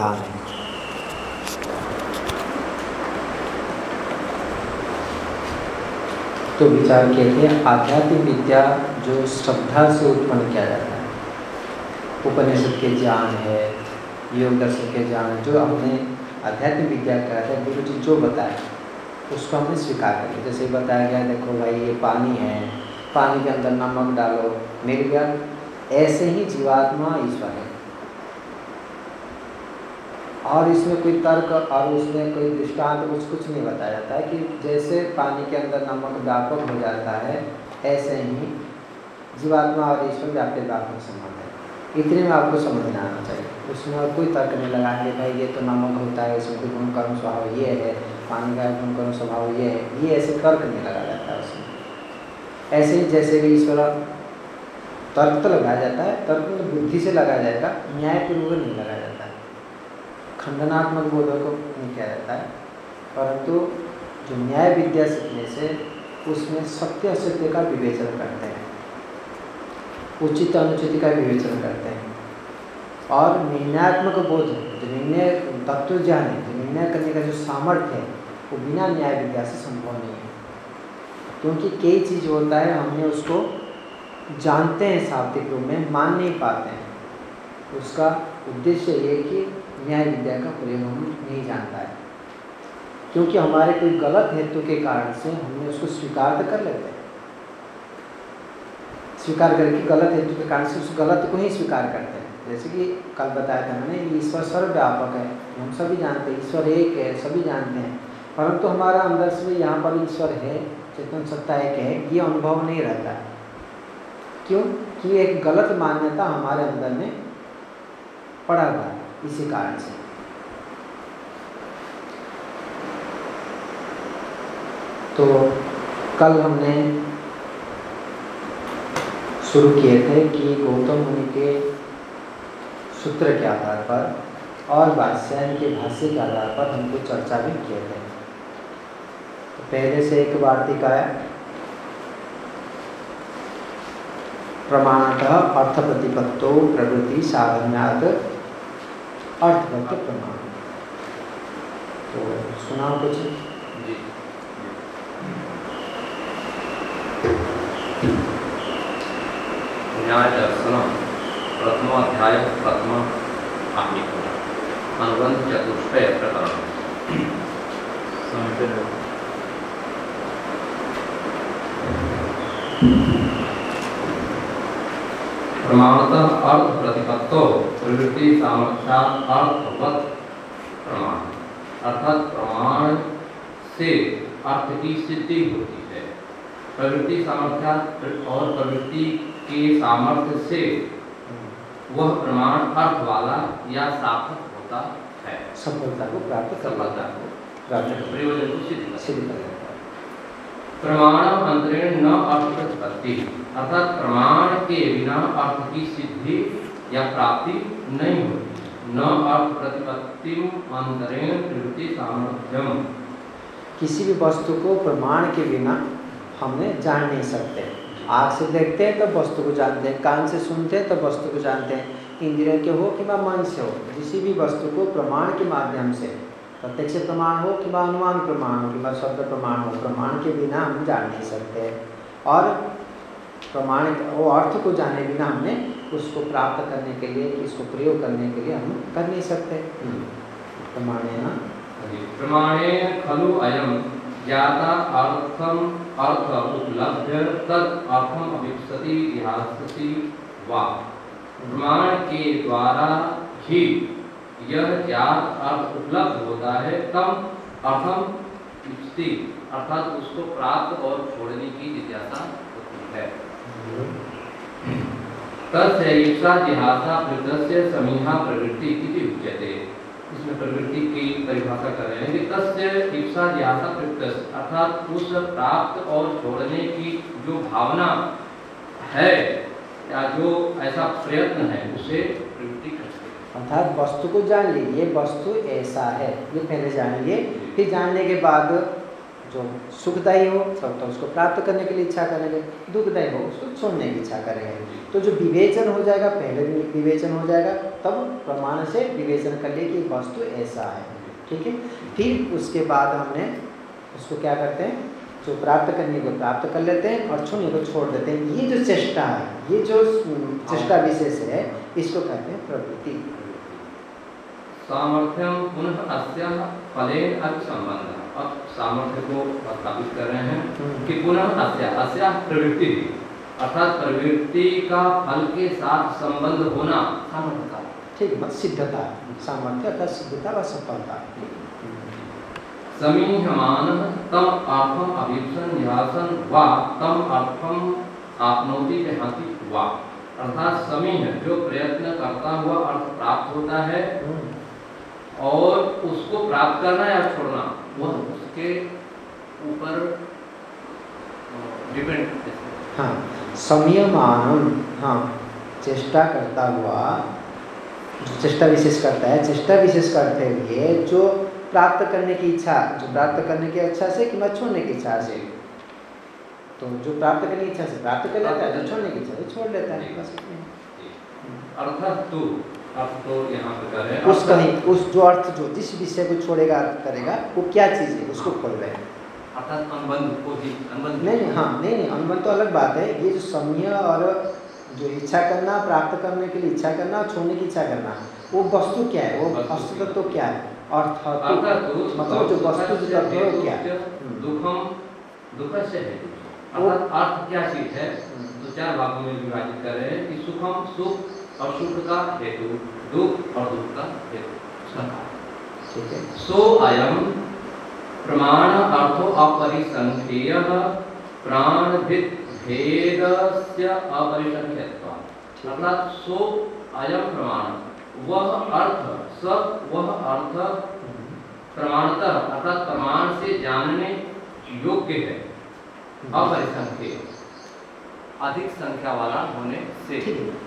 प्रधान है। तो विचार किए थे आध्यात्मिक विद्या जो श्रद्धा से उत्पन्न किया जाता है, उपनिषद के ज्ञान है, योग दर्शन के ज्ञान जो हमने आध्यात्मिक विद्या कहा था, गुरु जी जो बताए, उसको हमने स्वीकार कर लिया। जैसे बताया गया, देखो भाई, ये पानी है, पानी के अंदर नमक डालो। मिल गया ऐसे ही जीवात्मा ईश्वर है। और इसमें कोई तर्क और उसमें कोई दृष्टांत, कुछ कुछ नहीं बताया जाता है कि जैसे पानी के अंदर नमक व्यापक हो जाता है, ऐसे ही जीवात्मा और ईश्वर व्यापक व्यापक संबंध है। इतने में आपको समझ में आना चाहिए। उसमें और कोई तर्क नहीं लगाएँगे भाई ये तो नमक होता है, इसमें कोई गुण कर्म स्वभाव ये है, पानी का गुण कर्म स्वभाव ये है, ये ऐसे तर्क नहीं लगा जाता है उसमें। ऐसे ही जैसे भी ईश्वर तर्क तो लगाया जाता है, तर्क में बुद्धि से लगाया जाएगा, न्यायपूर्वक नहीं लगाया खंडनात्मक बोधों को नहीं किया जाता है, परंतु जो न्याय विद्या सीखने से उसमें सत्य असत्य का विवेचन करते हैं, उचित अनुचित का विवेचन करते हैं। और निर्णयात्मक बोध, जो निर्णय तत्व ज्ञान है, जो निर्णय करने का जो सामर्थ्य है, वो बिना न्याय विद्या से संभव नहीं है। क्योंकि कई चीज़ होता है, हमने उसको जानते हैं शाब्दिक रूप में, मान नहीं पाते हैं। उसका उद्देश्य ये कि न्याय विद्या का प्रयोग हम नहीं जानता है क्योंकि हमारे कोई गलत हेतु के कारण से हमने उसको स्वीकार तो कर लेते हैं। स्वीकार करके गलत हेतु के कारण से उस गलत को ही स्वीकार करते हैं। जैसे कि कल बताया था मैंने ईश्वर सर्वव्यापक है, हम सभी जानते हैं, ईश्वर एक है, सभी जानते हैं। परंतु तो हमारा अंदर से यहाँ पर ईश्वर है, चेतन सत्ता एक है, ये अनुभव नहीं रहता। क्यों? कि एक गलत मान्यता हमारे अंदर में पड़ा हुआ है। इसी कारण से। तो कल हमने शुरू किए थे कि गौतम मुनि के सूत्र के आधार पर और वात्स्यायन के भाष्य के आधार पर हमको चर्चा भी किए थे। तो पहले से एक वार्तिका है प्रमाणतः अर्थ प्रतिपत्तो प्रवृत्ति साधन्यात अर्थवत प्रमाण तो सुनाओ कुछ जी। न्याय दर्शन प्रथम अध्याय प्रथम अनुबंध चतुष्टय प्रकरण प्रमाणतः अर्थ प्रतिपत्तो प्रवृत्ति सामर्थ्यात अर्थवत प्रमाण। अर्थात प्रमाण से अर्थ की सिद्धि होती है। प्रवृत्ति सामर्थ्यात और प्रवृत्ति के सामर्थ्य से वह प्रमाण अर्थ वाला या सार्थक होता है। सफलता को प्राप्त सफलता को प्राप्त प्रयोजन को सिद्ध। प्रमाण अंतरेण न अर्थ प्रतिपत्ति अर्थात प्रमाण के बिना अर्थ की सिद्धि या प्राप्ति नहीं होती। न अर्थ प्रतिपत्ति अंतरेण प्रवृत्ति सामर्थ्यम। किसी भी वस्तु को प्रमाण के बिना हमने जान नहीं सकते। आँख से देखते हैं, तब वस्तु को जानते हैं। कान से सुनते हैं, तब वस्तु को जानते हैं। इंद्रिय के हो कि मन से हो किसी भी वस्तु को प्रमाण के माध्यम से प्रत्यक्ष प्रमाण हो कि अनुमान प्रमाण हो कि शब्द प्रमाण हो? प्रमाण के बिना हम जान नहीं सकते। और प्रमाण वो अर्थ को जाने बिना हमने उसको प्राप्त करने के लिए इसको प्रयोग करने के लिए हम कर नहीं सकते। प्रमाण है ना प्रमाणे खलु अयम ज्ञाता अर्थम अर्थ उपलब्ध तद अर्थम अभिपति ध्यासति वा। प्रमाण के द्वारा ही यह ज्ञात अर्थ उपलब्ध होता है तब अर्थम अर्थात उसको प्राप्त और छोड़ने की जिज्ञासा होती है। ईक्षा जिहासा प्रकृतस्य समीहा प्रवृत्ति इति उच्यते। इसमें प्रवृत्ति की परिभाषा कर रहे हैं कि तस्य ईक्षा जिहासा प्रकृत अर्थात उस प्राप्त और छोड़ने की जो भावना है, या जो ऐसा प्रयत्न है, उसे प्रवृत्ति अर्थात वस्तु को जान लीजिए ये वस्तु ऐसा है। ये पहले जान लिए। फिर जानने के बाद जो सुखदायी हो सब तो उसको प्राप्त करने के लिए इच्छा करेंगे। दुखदायी हो उसको छोड़ने की इच्छा करेंगे। तो जो विवेचन हो जाएगा पहले विवेचन हो जाएगा तब प्रमाण से विवेचन कर लिए कि वस्तु ऐसा है। ठीक है? फिर उसके बाद हमने उसको क्या करते हैं? जो प्राप्त करने को प्राप्त कर लेते हैं और छूने को छोड़ देते हैं। ये जो चेष्टा है ये जो चेष्टा विशेष है इसको कहते हैं प्रवृत्ति। सामर्थ्यम पुनः अस्य फलेन संबंध अब सामर्थ्य को स्थापित कर रहे हैं हम्म। कि पुनः अस्य अस्य प्रवृत्ति। अर्थात प्रवृत्ति का फल के साथ संबंध होना सामर्थ्य ठीक मत सिद्धता। सामर्थ्य अर्थात सिद्धता व सफलता। समीहमान तम अर्थम अभिप्सन ध्यासन वा तम अर्थम आपनोति हाथी वा। अर्थात समीह जो प्रयत्न करता हुआ अर्थ प्राप्त होता है और उसको प्राप्त करना या छोड़ना वह उसके ऊपर डिपेंड हाँ। समयमान हाँ चेष्टा करता हुआ चेष्टा विशेष करता है चेष्टा विशेष करते हुए जो प्राप्त करने की इच्छा जो प्राप्त करने की इच्छा से कि मैं छोड़ने की इच्छा से। तो जो प्राप्त करने की इच्छा से प्राप्त कर लेता है जो छोड़ने की इच्छा से छोड़ लेता है बस अर्थात तू तो यहाँ पे कर रहे हैं। उस जो अर्थ जो जिस विषय को छोड़ेगा अर्थ करेगा वो क्या चीज़ है उसको खोल रहे हैं। अर्थात अनुबंध को ही अनुबंध नहीं नहीं हाँ नहीं नहीं अनुबंध तो अलग बात है। ये जो समय और जो इच्छा करना प्राप्त करने के लिए इच्छा करना और छोड़ने की इच्छा करना वो वस्तु क्या है? वो वस्तु तत्व तो क्या है? अर्थ मतलब जो वस्तु तत्व है क्या? हम्म। दुखम दुख से है। अर्थात अर्थ क्या चीज़ है? हम्म। तो चार भागों में विभाजित कर रहे हैं कि सुखम सुख और सुख का हेतु दुख और दुख का हेतु। सो अयम प्रमाण अर्थो अपरिसंख्येय प्राण भेद से अपरिसंख्यत्व। अर्थात सो अयम प्रमाण वह अर्थ सब वह अर्थ प्रमाणतः अर्थात प्रमाण से जानने योग्य है। अपरिसंख्य अधिक संख्या वाला होने से।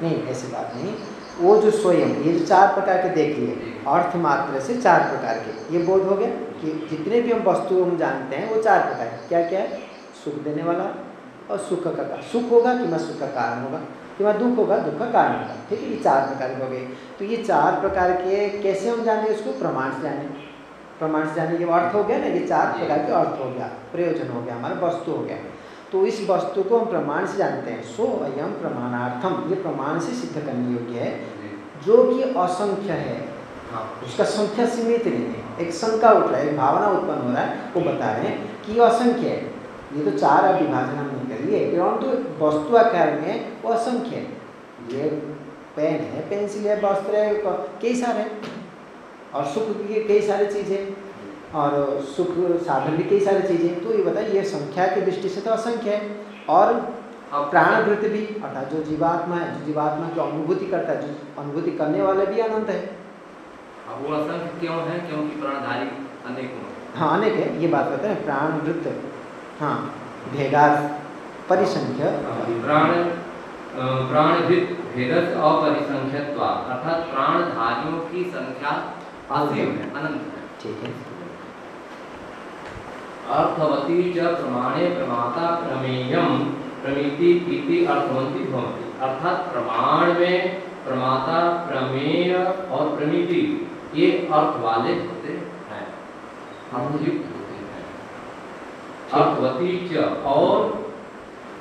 नहीं, ऐसी बात नहीं। वो जो स्वयं, ये जो चार प्रकार के देख लिए, अर्थ मात्र से चार प्रकार के, ये बोध हो गया कि जितने भी हम वस्तु हम जानते हैं, वो चार प्रकार के क्या क्या है? सुख देने वाला और सुख का कारण। सुख होगा कि मैं सुख का कारण होगा, कि वहाँ दुख होगा, दुख का कारण होगा। ठीक है, ये चार प्रकार के हो गए। तो ये चार प्रकार के कैसे हम जाने उसको प्रमाण से जाने। प्रमाण से जाने के अर्थ हो गया ना, ये चार प्रकार के अर्थ हो गया। प्रयोजन हो गया, हमारा वस्तु हो गया। तो इस वस्तु को हम प्रमाण से जानते हैं। सो अयम प्रमाणार्थम ये प्रमाण से सिद्ध करने योग्य है। जो कि असंख्य है। हाँ। उसका संख्या सीमित नहीं है। एक शंका उठ रहा है एक भावना उत्पन्न हो रहा है वो बता रहे हैं कि असंख्य है। ये तो चार विभाजन हमने कर लिए परंतु तो वस्तु आकार में वो असंख्य है। ये पेन है पेंसिल है वस्त्र है कई सारे और सुख की कई सारी चीज़ें और सुख साधन भी कई सारी चीज़ें तो ये बताइए ये संख्या की दृष्टि से तो असंख्य है। और प्राणवृत्ति भी अर्थात जो जीवात्मा है जो जीवात्मा की अनुभूति करता है जो अनुभूति करने वाले भी अनंत है। अब वो असंख्य क्यों है? क्योंकि प्राणधारी अनेक हाँ। अनेक है ये बात करते हैं प्राणवृत्त हाँ भेदात परिसंख्य। प्राण प्राणभित भेदस अपरिसंख्यत्वा अर्थात प्राणधारियों की संख्या असीम है अनंत है। ठीक है। अर्थवती च प्रमाणे प्रमाता प्रमेयम। प्रमिति इति अर्थवंती भवति अर्थात प्रमाण में प्रमाता, प्रमेय और प्रमिति, ये अर्थ वाले होते हैं। अर्थयुक्त अर्थवती च और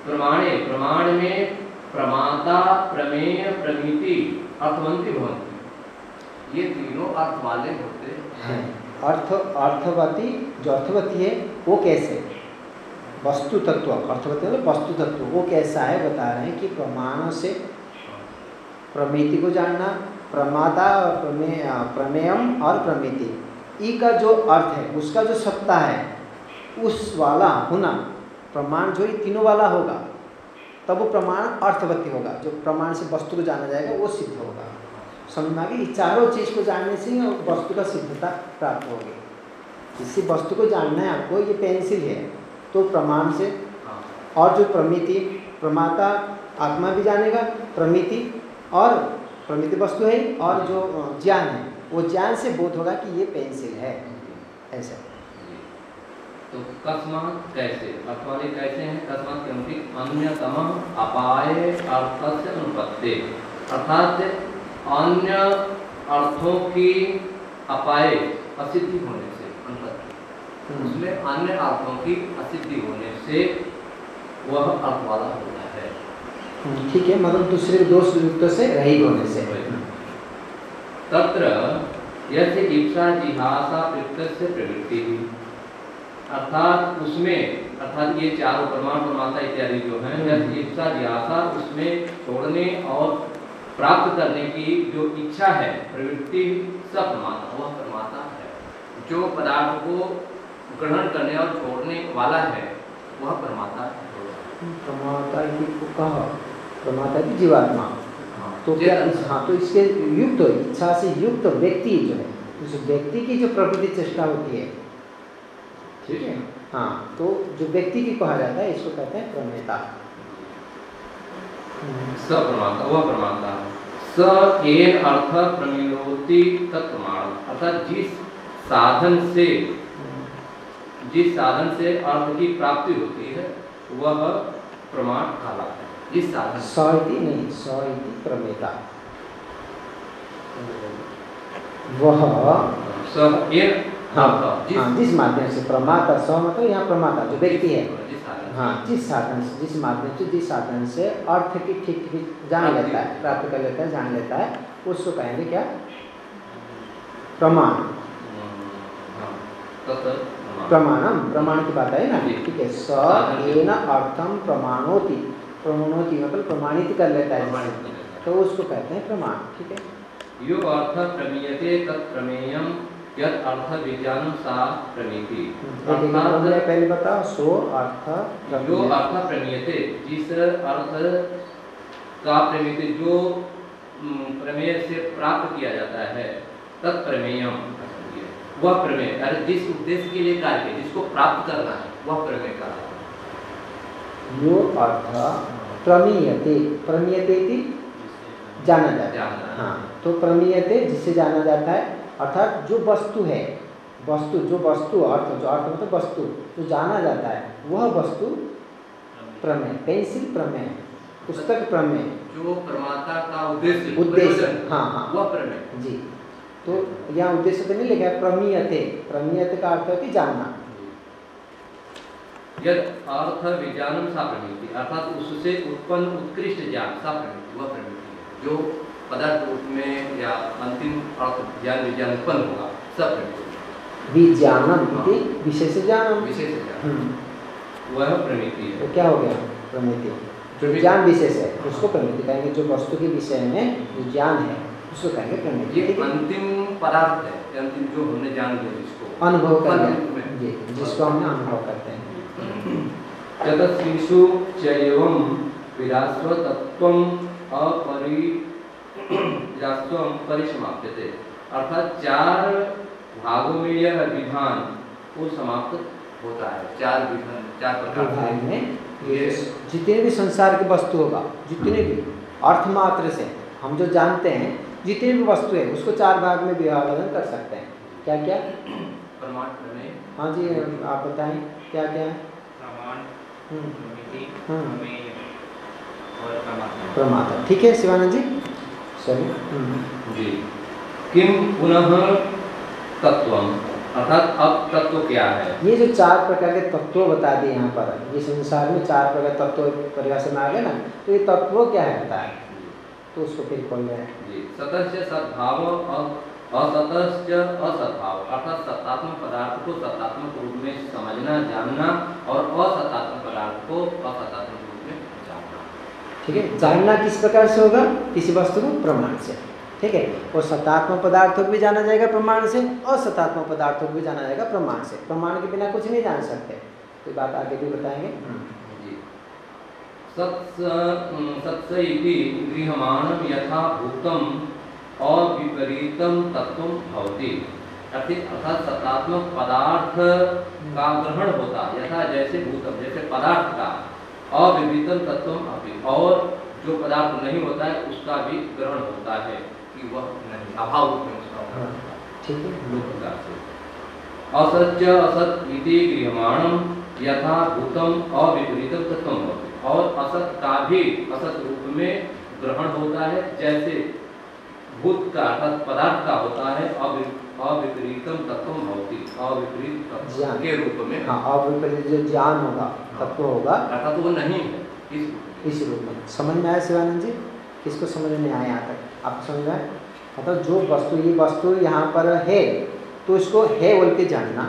प्रमाणे, प्रमाण में प्रमाता, प्रमेय, प्रमिति अर्थवंती भवंती ये तीनों अर्थ वाले होते हैं। अर्थ, अर्थवती जो अर्थवती है, वो कैसे? वस्तु तत्व। अर्थवती मतलब वस्तु तत्व। वो कैसा है बता रहे हैं कि प्रमाणों से प्रमिति को जानना प्रमाता और प्रमेय प्रमेयम और प्रमिति। ई का जो अर्थ है, उसका जो सत्ता है, उस वाला होना प्रमाण जो ही तीनों वाला होगा, तब वो प्रमाण अर्थवती होगा। जो प्रमाण से वस्तु को जाना जाएगा, वो सिद्ध होगा। समझ में आ गई चारों चीज़ को जानने से ही वस्तु का सिद्धता प्राप्त होगी इसी वस्तु को जानना है आपको ये पेंसिल है। तो प्रमाण से। और जो प्रमिति प्रमाता आत्मा भी जानेगा प्रमिति और प्रमिति वस्तु है और जो ज्ञान है वो ज्ञान से बोध होगा कि ये पेंसिल है। ऐसा। तो कस्मात कैसे? अर्थवाले कैसे हैं? कस्मात क्योंकि अन्यतम अपाय अनुपत्ति। अर्थात अन्य अर्थों की अपाय असिद्धि होने से अनुपत्ति उसमें अन्य अर्थों की असिद्धि होने से वह अर्थ वाला होता है। हम्म, ठीक है मतलब दूसरे दोष युक्त से रहित होने से। तत्र यस्य इप्सा जिहासा प्रत्यक्ष प्रवृत्ति। अर्थात उसमें अर्थात ये चारों प्रमाण प्रमाता इत्यादि जो है हम्म। यस्य इप्सा जिहासा उसमें छोड़ने और प्राप्त करने की जो इच्छा है प्रवृत्ति सब प्रमाता वह प्रमाता है। जो पदार्थ को ग्रहण करने और छोड़ने वाला है वह प्रमाता है। प्रमाता की को कहा प्रमाता की जीवात्मा। हाँ, तो क्या हाँ तो इसके युक्त इच्छा से युक्त व्यक्ति जो है उस व्यक्ति की जो प्रवृत्ति चेष्टा होती है। ठीक है। हाँ तो जो व्यक्ति की कहा जाता है इसको कहते हैं प्रमेता स प्रमाता वह प्रमाता स अर्थ तत्प्रमाण अर्थात जिस साधन से जिस साधन से अर्थ की प्राप्ति होती है वह प्रमाण कहलाता है। जिस साधन से। नहीं प्रमेता वह स एन हाँ जिस हाँ जिस माध्यम से प्रमाता स मतलब यहाँ प्रमाता जो व्यक्ति है। हाँ जिस साधन से जिस माध्यम से जिस साधन से अर्थ की ठीक ठीक जान लेता है प्राप्त कर लेता है जान लेता है उसको कहेंगे क्या? प्रमाण। हाँ, प्रमाण। प्रमाणम प्रमाण की बात है ना ठीक है स एन अर्थम प्रमाणोति। प्रमाणोति मतलब प्रमाणित कर लेता है। है। तो उसको कहते हैं प्रमाण ठीक है? यो अर्थ प्रमीयते तत् प्रमेयम यद अर्थ विज्ञान सा बोलिए, अर्थात पहले बताओ सो अर्थ जो। अर्थ प्रमीयते जिस अर्थ का प्रमीति जो प्रमेय से प्राप्त किया जाता है तत्प्रमेयम वह प्रमेय अरे जिस उद्देश्य के लिए कार्य जिसको प्राप्त करना है वह प्रमेय का यो अर्थ प्रमीयते प्रमीयते जाना जाता है। है। हाँ तो प्रमीयते जिससे जाना जाता है अर्थात जो वस्तु है वस्तु जो वस्तु अर्थ जो अर्थ मतलब वस्तु जो जाना जाता है वह वस्तु प्रमेय पेंसिल प्रमेय पुस्तक प्रमेय। जो परमात्मा का उद्देश्य उद्देश्य हाँ हाँ। वह प्रमेय। जी। तो यहाँ उद्देश्य तो नहीं लिखा है प्रमीयते प्रमीयते का अर्थ है कि जानना। यद अर्थ विज्ञानम सा प्रमिति अर्थात उससे उत्पन्न उत्कृष्ट ज्ञान सा प्रमिति वह प्रमिति जो पदार्थ रूप में या अंतिम अर्थ ज्ञान विज्ञान उत्पन्न होगा सब प्रमिति विशेष ज्ञानम विशेष ज्ञान। हम्म, वह प्रमिति है। तो क्या हो गया? प्रमिति। जो ज्ञान विशेष है उसको प्रमिति कहेंगे। जो वस्तु के विषय में जो ज्ञान है उसको कहेंगे प्रमिति। ये अंतिम पदार्थ है अंतिम जो हमने जान लिया जिसको। अनुभव कर लिया। जी जिसको हमने अनुभव करते हैं। चतस्त्रिषु चैवं विरास्व तत्त्वं अपरि विरास्वं परिसमाप्यते अर्थात चार भागों में यह विधान वो समाप्त होता है। चार विधान चार प्रकार में जितने भी संसार की वस्तु होगा जितने भी अर्थ मात्र से हम जो जानते हैं जितने भी वस्तु है उसको चार भाग में विभाजन कर सकते हैं। क्या क्या परमाणु हाँ जी आप बताएँ क्या क्या है प्रमाण हम्म, हम्म। प्रमाता ठीक है शिवानंद जी? चलिए हम्म, जी। किम पुनः तत्वम अर्थात अब तत्व क्या है? ये जो चार प्रकार के तत्व बता दिए यहाँ पर ये संसार में चार प्रकार तत्व परिभाषा में आ गए ना तो ये तत्व क्या है बता तो उसको फिर खोल रहे हैं। सतस्य सद्भाव असतस्य असद्भाव अर्थात सत्तात्मक पदार्थ को सत्तात्मक रूप में समझना जानना और असत्तात्मक पदार्थ को असत्तात्मक जानना ठीक है? जानना किस प्रकार से होगा? किसी वस्तु को प्रमाण से। ठीक है? और सतात्मक पदार्थों को भी जाना जाएगा प्रमाण से, और सत्तात्मक पदार्थों को भी जाना जाएगा प्रमाण से। प्रमाण के बिना कुछ नहीं जान सकते। तो बात आगे भी बताएँगे? इति गृहमाणं यथा भूतम अविपरीतम तत्व भवति। अर्थात सत्तात्मक पदार्थ का ग्रहण होता, यथा जैसे भूतम, जैसे पदार्थ का। अविपरीतम तत्व अपि। और जो पदार्थ नहीं होता है उसका भी ग्रहण होता है कि वह नहीं अभाव रूप में उसका ग्रहण होता है। ठीक है। दो प्रकार से। असत्य असत इति गृहमाणम यथा भूतम अविपरीतम तत्व भवति। और असत का भी असत रूप में ग्रहण होता है जैसे भूत का अर्थात पदार्थ का होता है अवि- अविपरीतम तत्व भवति। अविपरीत तत्व के रूप में। हाँ और जो ज्ञान होगा तत्व होगा नहीं है इस इस रूप में। समझ में आया शिवानंद जी? किसको समझ में आया यहाँ तक? आपको समझ में मतलब जो वस्तु ये वस्तु यहाँ पर है तो इसको है बोल के जानना।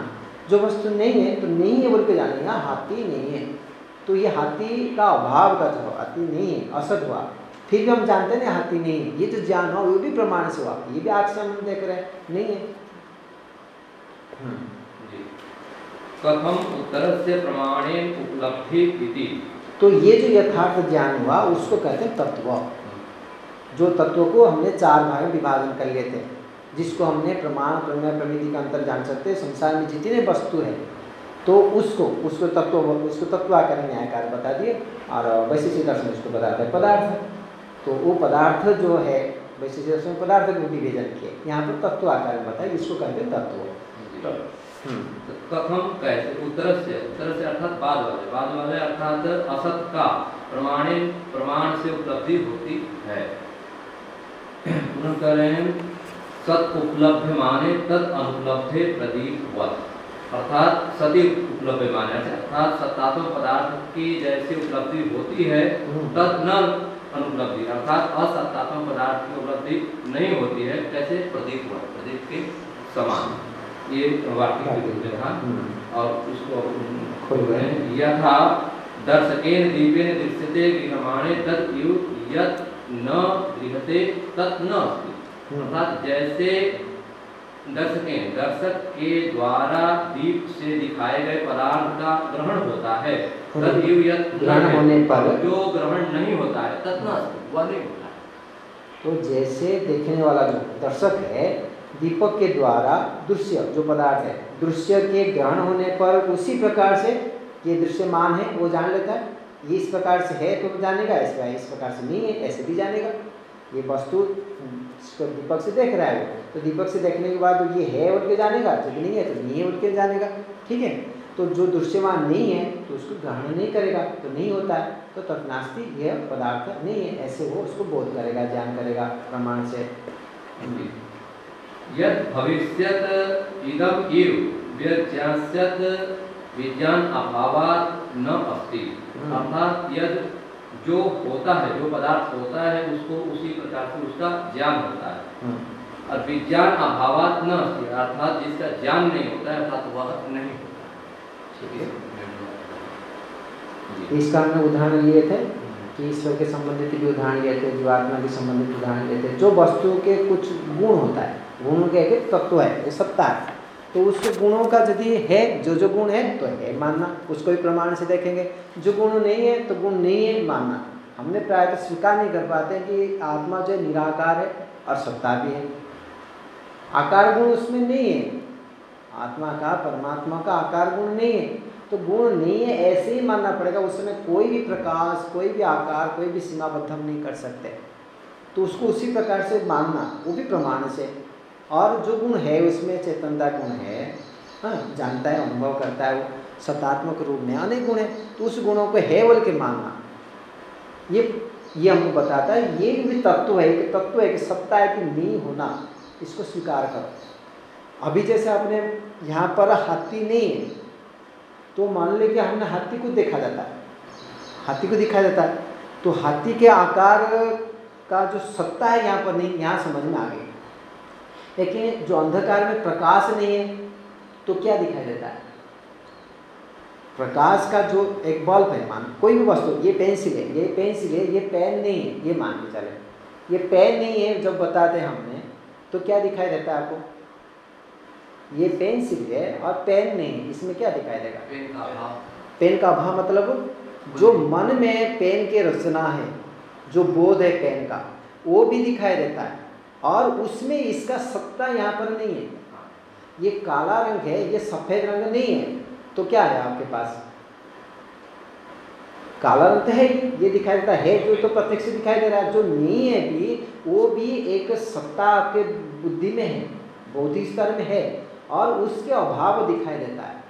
जो वस्तु नहीं है तो नहीं है बोल के जानेगा हाथी नहीं है। तो ये हाथी का अभाव का जो हाथी नहीं है असत हुआ। फिर भी हम जानते हैं ना हाथी नहीं है। ये जो ज्ञान हुआ वो भी प्रमाण से हुआ। ये भी आज से हम देख रहे हैं नहीं है। कथम उत्तर से उपलब्धि तो ये जो यथार्थ ज्ञान हुआ, उसको कहते हैं तत्व। जो तत्व को हमने चार भाग विभाजन कर लिए थे, जिसको हमने प्रमाण, प्रमेय, प्रमिति का अंतर जान सकते हैं, संसार में जितने वस्तु है तो उसको उसको तत्व उसको तत्व आकर न्यायकार बता दिए, और वैशिष्ट दर्शन उसको बताते हैं, पदार्थ। तो वो पदार्थ जो है, वैशिष्ट दर्शन पदार्थ को विभेजन किए। यहाँ पर तत्व आकार में बताए इसको कहते हैं तत्व। जी। तो कथम कैसे उत्तर से उत्तर से अर्थात बाद वाले बाद वाले अर्थात असत का? प्रमाणे प्रमाण से उपलब्धि होती है। कह रहे हैं सत उपलब्ध माने तद अनुपलब्धे प्रदीप वत अर्थात सती उपलब्ध माने अर्थात सत्तात्मक पदार्थ की जैसी उपलब्धि होती है हम्म। तद न अनुपलब्धि। अर्थात असत्तात्मक पदार्थ की उपलब्धि नहीं होती है कैसे? प्रदीप वत प्रदीप के समान। ये वाक्य के रूप था। हम्म, और उसको खोल गए। यथा दर्शकेन दीपेन दृश्यते गृहमाणे तत् यत् न गृहते तत् न हम्म। अर्थात जैसे दर्शकें दर्शक के द्वारा दीप से दिखाए गए पदार्थ का ग्रहण होता है तद यत् ग्रहण होने पर जो ग्रहण नहीं होता है तत् न वह नहीं होता है। तो जैसे देखने वाला जो दर्शक है दीपक के द्वारा दृश्य, जो पदार्थ है, दृश्य के ग्रहण होने पर उसी प्रकार से ये दृश्यमान है, वो जान लेता है। ये इस प्रकार से है तो जानेगा, इस प्रकार इस प्रकार से नहीं है, ऐसे भी जानेगा। ये वस्तु इसको दीपक से देख रहा है तो दीपक से देखने के बाद ये है उठ के जानेगा जब नहीं है तो नहीं है उठ के जानेगा। ठीक है? तो जो दृश्यमान नहीं है तो उसको ग्रहण नहीं करेगा तो नहीं होता है। तो तत्नास्ति यह पदार्थ नहीं है, ऐसे वो उसको बोध करेगा, ज्ञान करेगा, प्रमाण से। यत् भविष्यत् इदम् इव व्यज्यास्यत् विज्ञान अभावात् न अस्ति। हम्म। अर्थात यद जो होता है जो पदार्थ होता है उसको उसी प्रकार से उसका ज्ञान होता है। हम्म, और विज्ञान अभावात न अस्ति अर्थात जिसका ज्ञान नहीं होता है अर्थात वह नहीं होता जी। इसका हमने उदाहरण लिए थे कि ईश्वर के संबंधित भी उदाहरण लिए थे जीवात्मा के संबंधित उदाहरण लिए थे। जो वस्तु के कुछ गुण होता है गुणों के एक तत्व है, ये सत्ता है। तो उसके गुणों का यदि है, जो जो गुण है तो है मानना। उसको भी प्रमाण से देखेंगे। जो गुण नहीं है तो गुण नहीं है मानना। हमने प्राय तो स्वीकार नहीं कर पाते कि आत्मा जो निराकार है और सत्ता भी है। आकार गुण उसमें नहीं है। आत्मा का, परमात्मा का आकार गुण नहीं है। तो गुण नहीं है, ऐसे ही मानना पड़ेगा। उसमें कोई भी प्रकाश, कोई भी आकार, कोई भी सीमाबद्ध हम नहीं कर सकते। तो उसको उसी प्रकार से मानना, वो भी प्रमाण से। और जो गुण है, उसमें चेतनता गुण है हाँ जानता है, अनुभव करता है, वो सतात्मक रूप में अनेक गुण है तो उस गुणों को है बोल के मानना। ये ये हमको बताता है, ये भी तत्व है कि तत्व है कि सत्ता है कि नहीं होना, इसको स्वीकार करो। अभी जैसे आपने यहाँ पर हाथी नहीं है तो मान ले कि हमने हाथी को देखा जाता है। हाथी को दिखाया जाता है तो हाथी के आकार का जो सत्ता है यहाँ पर नहीं, यहाँ समझ में आ गई। लेकिन जो अंधकार में प्रकाश नहीं है तो क्या दिखाई देता है? प्रकाश का जो एक बल्ब है मान कोई भी वस्तु ये पेंसिल है ये पेंसिल है ये पेन नहीं है ये मान के चले। ये पेन नहीं है जब बताते हमने तो क्या दिखाई देता है आपको? ये पेंसिल है और पेन नहीं है इसमें क्या दिखाई देगा? पेन का अभाव। पेन का अभाव मतलब जो मन में पेन के रचना है जो बोध है पेन का वो भी दिखाई देता है। और उसमें इसका सत्ता यहाँ पर नहीं है। ये काला रंग है, ये सफ़ेद रंग नहीं है। तो क्या है आपके पास? काला रंग तो है ये दिखाई देता है, जो तो प्रत्यक्ष दिखाई दे रहा है, जो नहीं है भी, वो भी एक सत्ता आपके बुद्धि में है, बौद्धिक स्तर में है, और उसके अभाव दिखाई देता है।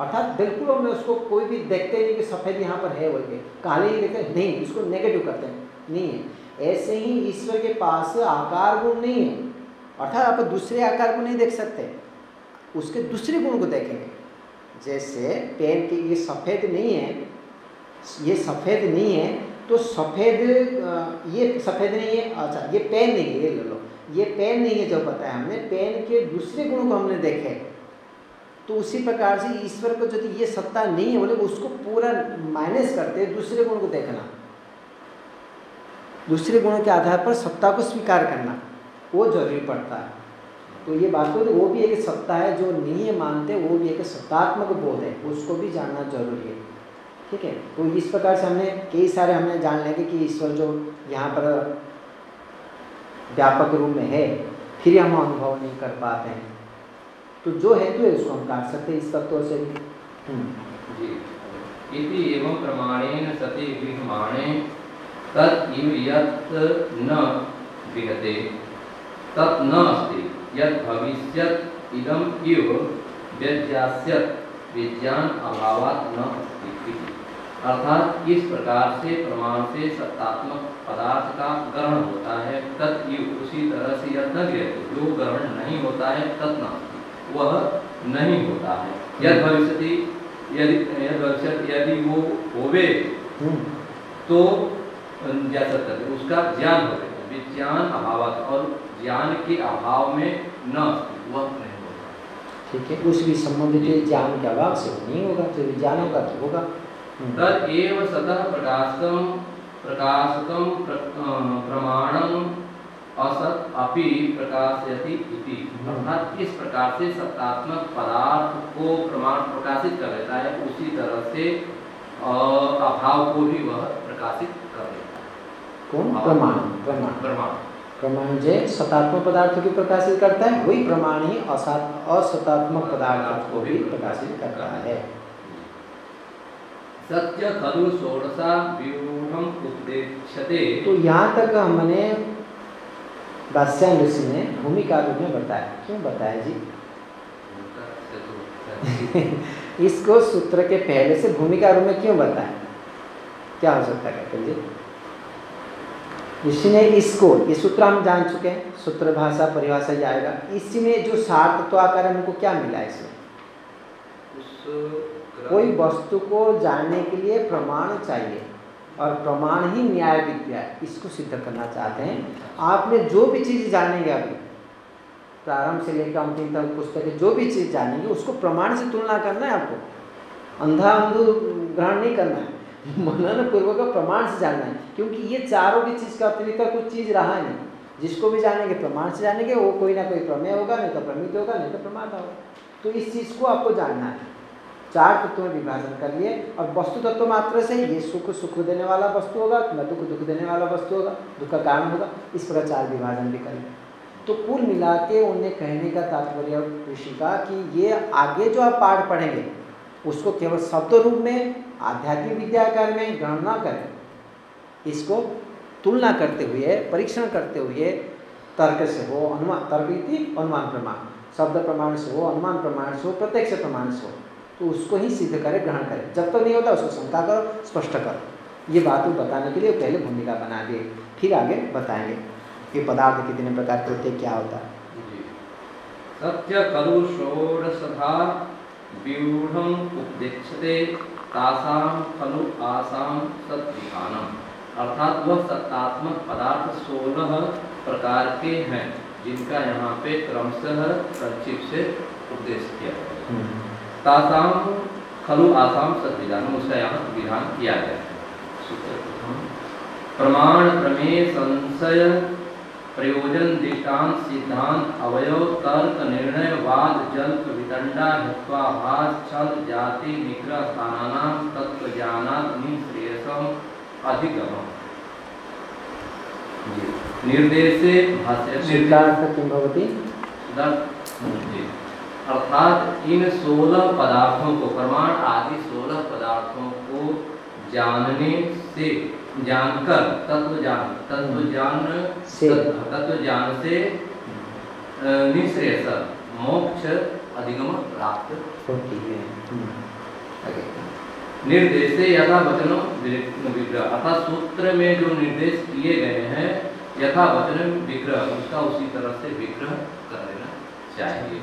अर्थात बिल्कुल हमने उसको कोई भी देखते नहीं कि सफ़ेद यहाँ पर है बोल के, काले ही देखते नहीं, उसको नेगेटिव करते हैं, नहीं है। ऐसे ही ईश्वर के पास आकार गुण नहीं है। अर्थात आप दूसरे आकार को नहीं देख सकते, उसके दूसरे गुण को देखेंगे। जैसे पेन के ये सफ़ेद नहीं है, ये सफ़ेद नहीं है तो सफ़ेद ये सफ़ेद नहीं है अच्छा ये पेन नहीं है, ये ले लो। ये पेन नहीं है जो बताया हमने, पेन के दूसरे गुण को हमने देखे। तो उसी प्रकार से ईश्वर को यदि ये सत्ता नहीं है, बोले उसको पूरा माइनस करते दूसरे गुण को देखना। दूसरे गुणों के आधार पर सत्ता को स्वीकार करना, वो ज़रूरी पड़ता है। तो ये बात को वो भी एक सत्ता है जो नहीं मानते, वो भी एक सत्तात्मक बोध है, उसको भी जानना ज़रूरी है। ठीक है? तो इस प्रकार से हमने कई सारे हमने जान लेंगे कि ईश्वर जो यहाँ पर व्यापक रूप में है, फिर हम अनुभव नहीं कर पाते हैं। तो जो हेतु है उसको हम काट सकते हैं इस तत्व से भी। हम्म। इति एवं प्रमाणेन सति गृह्यमाणे तत् इव यत् न विहते तत् न अस्ति यत् भविष्यत् इदम् इव व्यज्यास्यत् विज्ञान अभावात् न अस्ति अर्थात इस प्रकार से प्रमाण से सत्तात्मक पदार्थ का ग्रहण होता है तत् उसी तरह से यह न जो ग्रहण नहीं होता है तत् न वह नहीं होता है। यद भविष्य यदि यद भविष्य यदि वो होवे हम्म। उसका ज्ञान हो विज्ञान अभाव और ज्ञान के अभाव में न वह नहीं होगा। ठीक है उस भी संबंधित ज्ञान के अभाव से नहीं होगा तो विज्ञान होगा तो होगा? हम्म। तद एव प्रकाशकम प्रकाशकम प्रमाणम असत अपि प्रकाशयति इति। हम्म। अर्थात इस प्रकार से सत्तात्मक पदार्थ को प्रमाण प्रकाशित कर देता है उसी तरह से अभाव को भी वह प्रकाशित कौन प्रमाण प्रमाण प्रमाण प्रमाण जे सतात्मक पदार्थ को प्रकाशित करता है वही प्रमाण ही असतात्मक पदार्थ को भी प्रकाशित करता है। सत्य खलु षोड़शा व्यूढ़ उद्देश्यते। तो यहाँ तक हमने बादशाह ऋषि ने भूमिका रूप में बताया। क्यों बताया जी? इसको सूत्र के पहले से भूमिका रूप में क्यों बताया? क्या हो सकता है कपिल जी? ऋषि ने इसको ये सूत्र हम जान चुके हैं सूत्र भाषा परिभाषा जाएगा इसी में जो सार तत्व आकार हमको क्या मिला इसमें? कोई वस्तु को जानने के लिए प्रमाण चाहिए और प्रमाण ही न्याय विद्या इसको सिद्ध करना चाहते हैं। आपने जो भी चीज़ जानेंगे अभी प्रारंभ से लेकर अंतिम तक पुस्तक जो भी चीज़ जानेंगे उसको प्रमाण से तुलना करना है आपको। अंधा अंधु ग्रहण नहीं करना है। मनन पूर्वक प्रमाण से जानना है। क्योंकि ये चारों भी चीज़ का अतिरिक्त कुछ चीज़ रहा नहीं। जिसको भी जानेंगे, प्रमाण से जानेंगे, वो कोई ना कोई प्रमेय होगा, नहीं तो प्रमित होगा, नहीं तो प्रमाता होगा। तो इस चीज़ को आपको जानना है। चार तत्व में विभाजन कर लिए, और वस्तु तत्व मात्र से ये सुख सुख देने वाला वस्तु होगा, न दुख दुख देने वाला वस्तु होगा, दुख का कारण होगा, इस प्रकार चार विभाजन भी करेंगे तो कुल मिला के उन्हें कहने का तात्पर्य ऋषि का कि ये आगे जो आप पाठ पढ़ेंगे उसको केवल शब्द रूप में, आध्यात्मिक विद्याकार में गणना करें। इसको तुलना करते हुए, परीक्षण करते हुए, तर्क से हो, अनुमान, तर्क अनुमान प्रमाण। शब्द प्रमाण से हो, अनुमान प्रमाण से हो, प्रत्यक्ष प्रमाण से हो तो उसको ही सिद्ध करे, ग्रहण करें। जब तक तो नहीं होता, उसको शंका करो, स्पष्ट करो। ये बात बताने के लिए पहले भूमिका बना दिए, फिर आगे बताएँगे। कि पदार्थ कितने प्रकार के होते क्या होता है? सत्य खलु षोडशधा व्यूढ़ उपदीक्षते तासाम खलु आसाम सत्विधानम अर्थात वह सत्तात्मक पदार्थ सोलह प्रकार के हैं जिनका यहाँ पे क्रमशः संक्षिप्त से उपदेश किया हम्म। तासाम खलु आसाम सदविधान उसका यहाँ विधान किया गया है। प्रमाण प्रमेय संशय प्रयोजन दृष्टांत सिद्धांत अवयव तर्क निर्णय वाद जल्प वितंडा हित्वाभास छल जाति निग्रह स्थानानाम तत्व ज्ञानात् निश्रेयसम अधिगम निर्देशे भाष्य। अर्थात इन सोलह पदार्थों को प्रमाण आदि सोलह पदार्थों को जानने से जानकर तत्व जान तत्व ज्ञान तत्व ज्ञान से निश्रेयस मोक्ष अधिगम प्राप्त। होती है। हम्म, निर्देश यथा वचन विग्रह। अर्थात सूत्र में जो निर्देश किए गए हैं यथा वचन विग्रह उसका उसी तरह से विग्रह कर लेना चाहिए।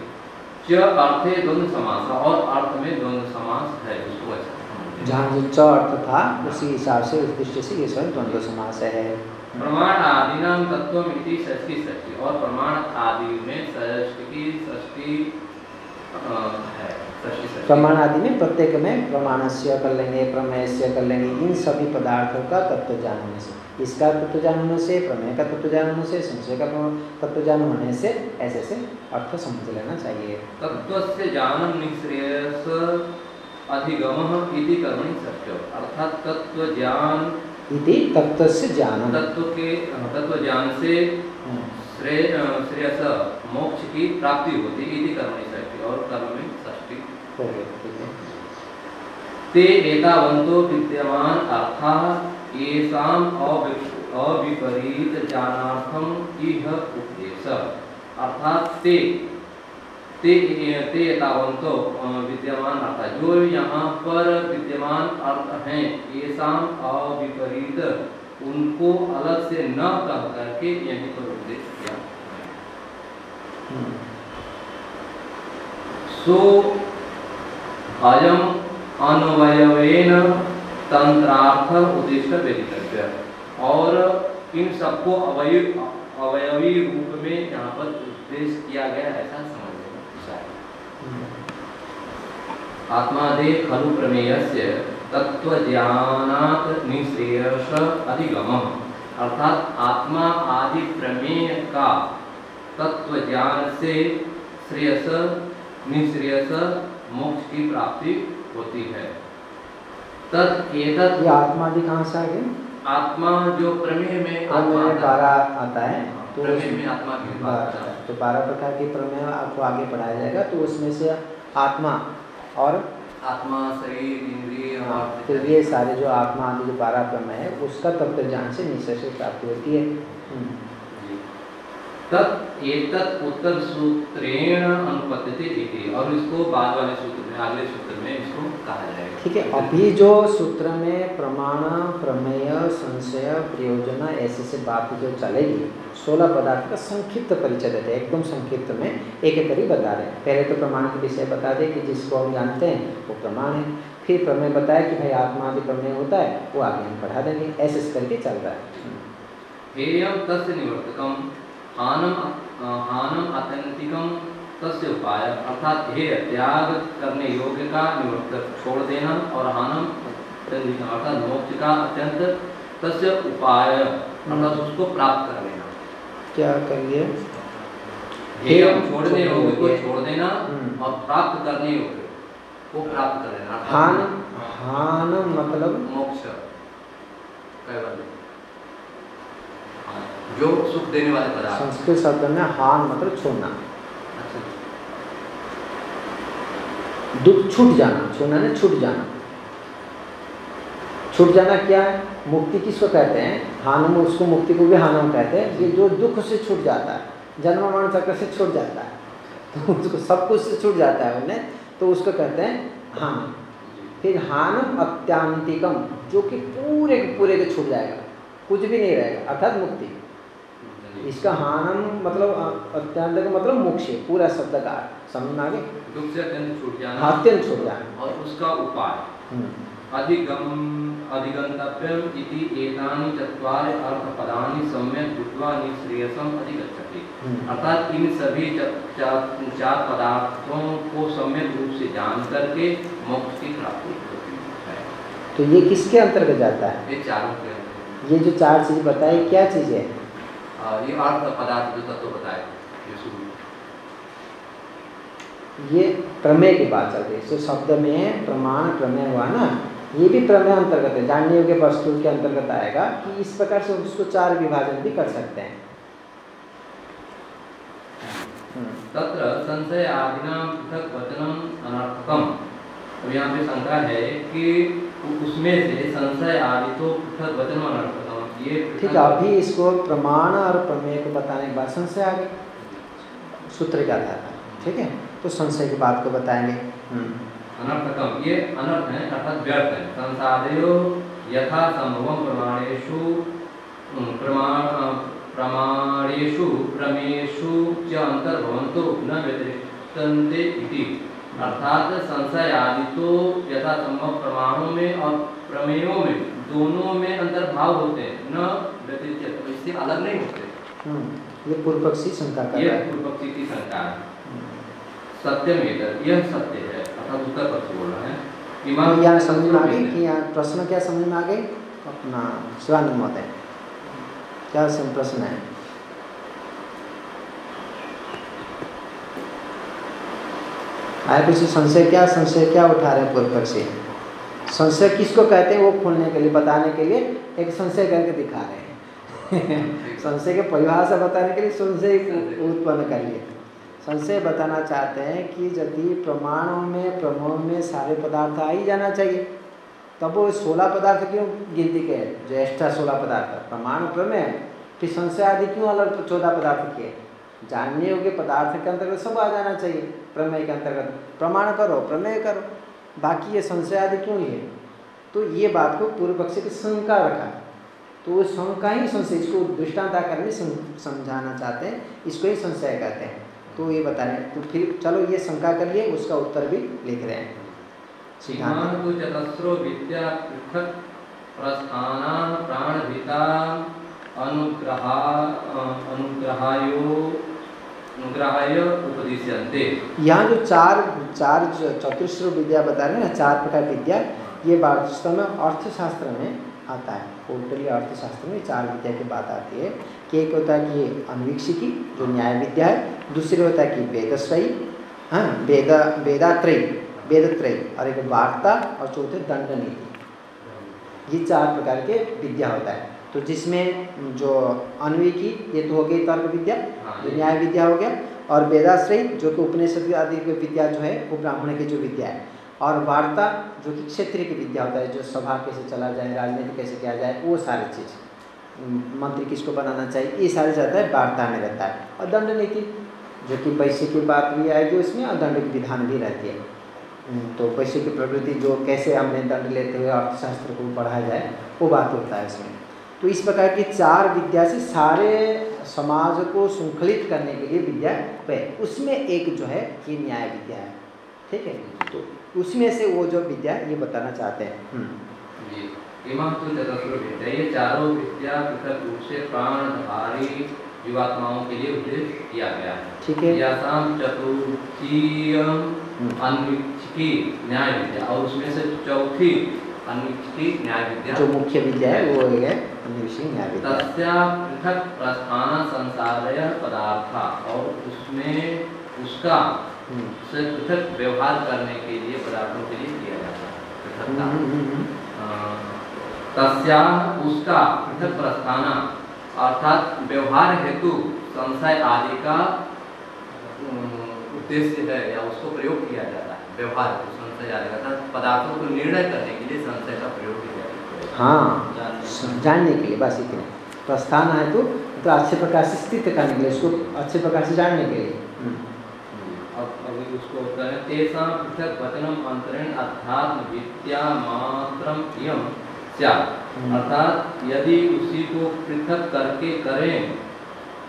च अर्थे द्वंद्व समास और अर्थ में द्वंद्व समास है उसको अच्छा जहाँ जो च अर्थ था उसी हिसाब से उस दृष्टि से ये सब द्वंद्व समास है। प्रमाण आदि नाम तत्व इति षष्ठी षष्ठी और प्रमाण आदि में षष्ठी की षष्ठी प्रमाण आदि में प्रत्येक में प्रमाणस्य कर लेंगे प्रमेयस्य कर लेंगे इन सभी पदार्थों का तत्व ज्ञान होने से। इसका तत्व ज्ञान होने से प्रमेय का तत्व ज्ञान होने से संशय का तत्व ज्ञान होने से ऐसे ऐसे अर्थ समझ लेना चाहिए। तत्वस्य ज्ञानं निःश्रेयस अधिगमः इति कर्मणि सत्य अर्थात तत्व ज्ञान इति तत्व से ज्ञान तत्व के तत्व ज्ञान से श्रेय श्रेयस मोक्ष की प्राप्ति होती इति कर्मणि षष्ठी और कर्म में षष्ठी। हो है ते एतावन्तो विद्यमान अर्थाः येषाम् अवि- अविपरीत ज्ञानार्थम इह उपदेश। अर्थात ते ते ते एतावन्तो अ, विद्यमान अर्थात जो यहाँ पर विद्यमान अर्थ हैं येषाम अविपरीत उनको अलग से न कह करके यहीं पर उपदेश किया। हम्म, सो अयम अन्वयवेन तंत्रार्थ उद्देश्य व्यतितव्य और इन सबको अवयवी अवयवी रूप में यहाँ पर उपदेश किया गया ऐसा समझ लेना चाहिए हम्म, आत्मादे खलु प्रमेयस्य तत्वज्ञानात् निःश्रेयस अधिगमः अर्थात आत्मा आदि प्रमेय का तत्व ज्ञान से श्रेयस निःश्रेयस मोक्ष की प्राप्ति होती है। ये आत्मा आदि कहाँ से आ गए? आत्मा जो प्रमेय में प्रमेय आत्मा में आता है। बारह आता है तो प्रमेय में आत्मा की बात बारह तो बारह प्रकार के प्रमेय आपको आगे पढ़ाया जाएगा तो उसमें से आत्मा और आत्मा शरीर इंद्रिय हाँ, और तो ये सारे जो आत्मा आदि जो बारह प्रमेय है उसका तत्व ज्ञान से निश्चय से प्राप्ति होती है। हम्म, तत् एतत् उत्तर सूत्रेण और इसको बाद वाले सूत्र में अगले सूत्र में इसको कहा जाएगा। ठीक है अभी जो सूत्र में प्रमाण प्रमेय संशय प्रयोजन ऐसे से बात जो चलेगी सोलह पदार्थ का संक्षिप्त परिचय देते हैं, एकदम संक्षिप्त में एक एक करी बता रहे हैं। पहले तो प्रमाण के विषय बता दें कि जिसको हम जानते हैं, वो प्रमाण है। फिर प्रमेय बताया कि भाई आत्मा आदि प्रमेय होता है, वो आगे हम पढ़ा देंगे। ऐसे ऐसे करके चल रहा है। तस्य निवर्तकम, हानम उपाय। अर्थात हेय त्याग करने योग्य का निवर्तक छोड़ देना और हानम अर्थात मोक्ष का अत्यंत तस्य उपाय, अर्थात उसको प्राप्त कर लेना क्या करिए? छोड़ने योग्य को छोड़ देना हम्म। और प्राप्त करने योग्य को प्राप्त कर लेना हान हान मतलब? मोक्ष। हाँ, जो सुख देने वाले पदार्थ। संस्कृत शब्द में हान मतलब छोड़ना। अच्छा। दुख छूट जाना छोड़ना ने छूट जाना। छूट जाना क्या है? मुक्ति किसको कहते हैं? हानम उसको मुक्ति को भी हानम कहते हैं। ये जो दुख से छूट जाता है जन्म मरण चक्र से छूट जाता है तो उसको सब कुछ से छूट जाता है उन्हें तो उसको कहते हैं हानम। फिर हानम अत्यांतिकम जो कि पूरे के पूरे के छूट जाएगा कुछ भी नहीं रहेगा अर्थात मुक्ति। इसका हानम मतलब अत्यंत का मतलब मोक्ष है, पूरा शब्द का। समझ में आ अत्यंत छूट जाना। अत्यंत छूट जाना। और उसका उपाय। हम्म। अधिगम अधिगंतव्यम इति एतानि चत्वारि अर्थपदानि सम्यक कृत्वा निःश्रेयसम अधिगच्छति। हम्म। अर्थात इन सभी चार पदार्थों को सम्यक रूप से जान करके मोक्ष की प्राप्ति होती है। तो ये किसके अंतर्गत जाता है? ये चारों के ये जो चार चीज़ बताई क्या चीज़ है? ये अर्थ पदार्थ जो तत्व बताए ये ये प्रमेय की बात चल रही है। जो शब्द में प्रमाण प्रमेय हुआ ना? ये भी प्रमेय अंतर्गत है जानने योग्य वस्तु के अंतर्गत आएगा कि इस प्रकार से उसको चार विभाजन भी कर सकते हैं। हम्म। तत्र संशय आदिना पृथक वचनम अनर्थकम। अब यहाँ पे शंका है कि उसमें से संशय आदि तो पृथक वचन अनर्थकम ये ठीक है अभी इसको प्रमाण और प्रमेय को बताने के बाद संशय आ सूत्र के आधार ठीक है? तो संशय की बात को बताएँगे। हम्म, अनर्थकम। ये अनर्थ है अर्थात व्यर्थ है। संसादयो यथा संभवम प्रमाणेषु उम, प्रमाण प्रमाणेषु प्रमेषु च अंतर्भवन्तो न व्यतिरिक्तन्ते इति। अर्थात संशय आदि तो यथा संभव प्रमाणों में और प्रमेयों में दोनों में अंतर्भाव होते हैं। न व्यतिरिक्त इससे अलग नहीं होते। हम्म, ये पूर्व पक्षी शंका ये पूर्व पक्षी की शंका है। यह सत्य है अर्थात उत्तर पक्ष बोल रहा है। यहाँ समझ में आ गई कि यहाँ प्रश्न क्या समझ में आ गई? अपना शिवानंद महोदय। क्या प्रश्न है? आया किसी संशय क्या संशय क्या उठा रहे हैं पूर्व पक्षी संशय किसको कहते हैं? वो खोलने के लिए बताने के लिए एक संशय करके दिखा रहे हैं। संशय के परिभाषा बताने के लिए संशय उत्पन्न कर लिए संशय बताना चाहते हैं कि यदि प्रमाणों में प्रमाणों में सारे पदार्थ आ ही जाना चाहिए, तब वो सोलह पदार्थ क्यों गिनती के हैं? जो एक्स्ट्रा सोलह पदार्थ, प्रमाण प्रमेय फिर संशय आदि क्यों अलग चौदह पदार्थ किए? जानने योग्य पदार्थ के अंतर्गत सब आ जाना चाहिए, प्रमेय के अंतर्गत। प्रमाण करो, प्रमेय करो, बाकी ये संशय आदि क्यों लिए? तो ये बात को पूर्व पक्ष की शंका रखा। तो वो शंका ही संशय, इसको दृष्टांत आकार में समझाना चाहते हैं, इसको ही संशय कहते हैं। तो ये बता रहे हैं तो फिर चलो ये शंका करिए उसका उत्तर भी लिख रहे हैं। सिद्धांत। अनुग्रहा अनुग्रहायो अनुग्रहाय उपदिश्यन्ते। यहाँ जो चार चार च- चतुस्र विद्या बता रहे हैं ना चार प्रकार विद्या ये वास्तव में अर्थशास्त्र में आता है। टोटली अर्थशास्त्र में चार विद्या की बात आती है। कि एक होता है कि अन्वीक्षिकी जो न्याय विद्या है। दूसरे होता है कि वेदश्रयी हाँ वेद वेदात्रयी वेदत्रयी और एक वार्ता और चौथे दंड नीति ये चार प्रकार के विद्या होता है। तो जिसमें जो अनवीकी ये तो हो गई तर्क विद्या हाँ, जो न्याय विद्या हो गया और वेदाश्रय जो कि उपनिषद आदि की विद्या जो है वो ब्राह्मण की जो विद्या है। और वार्ता जो कि क्षेत्रीय की विद्या होता है, जो सभा कैसे चला जाए, राजनीति कैसे किया जाए, वो सारी चीज़। मंत्री किसको बनाना चाहिए, ये सारे जाता है, वार्ता में रहता है। और दंड नीति, जो कि पैसे की बात भी आएगी उसमें, और दंड की विधान भी रहती है। तो पैसे की प्रवृत्ति जो कैसे हमने दंड लेते हुए अर्थशास्त्र को पढ़ाया जाए, वो बात होता है इसमें तो इस प्रकार की चार विद्या से सारे समाज को श्रृंखलित करने के लिए विद्या उसमें एक जो है, ये न्याय विद्या है। ठीक है? तो उसमें से वो जो विद्या ये बताना चाहते हैं। हम्म। तु विद्या ये चारों विद्या पृथक रूप से प्राणधारी जीवात्माओं के लिए उपदेश किया गया है। ठीक है। यासाम चतुर्थी न्याय विद्या और उसमें से चौथी अन्वीक्षिकी न्याय विद्या। जो मुख्य विद्या है वो है न्याय विद्या। तस्या पृथक प्रस्थान संसारय पदार्थ और उसमें उसका हम्म। से पृथक व्यवहार करने के लिए पदार्थों के लिए किया जाता है हम्म, हम्म। तस्या उसका पृथक प्रस्थान अर्थात व्यवहार हेतु संशय आदि का उद्देश्य है या उसको प्रयोग किया जाता है व्यवहार हेतु संशय आदि का अर्थात पदार्थों को निर्णय करने के लिए संशय का प्रयोग किया जाता है हाँ जानने के लिए बस इतने प्रस्थान है तो तो अच्छे प्रकार से स्थित करने के लिए उसको अच्छे प्रकार से जानने के लिए। उसको करें तेषां पृथक वचनम अंतरेण अध्यात्म विद्या मात्रम इयम हम्म। अर्थात यदि उसी को पृथक करके करें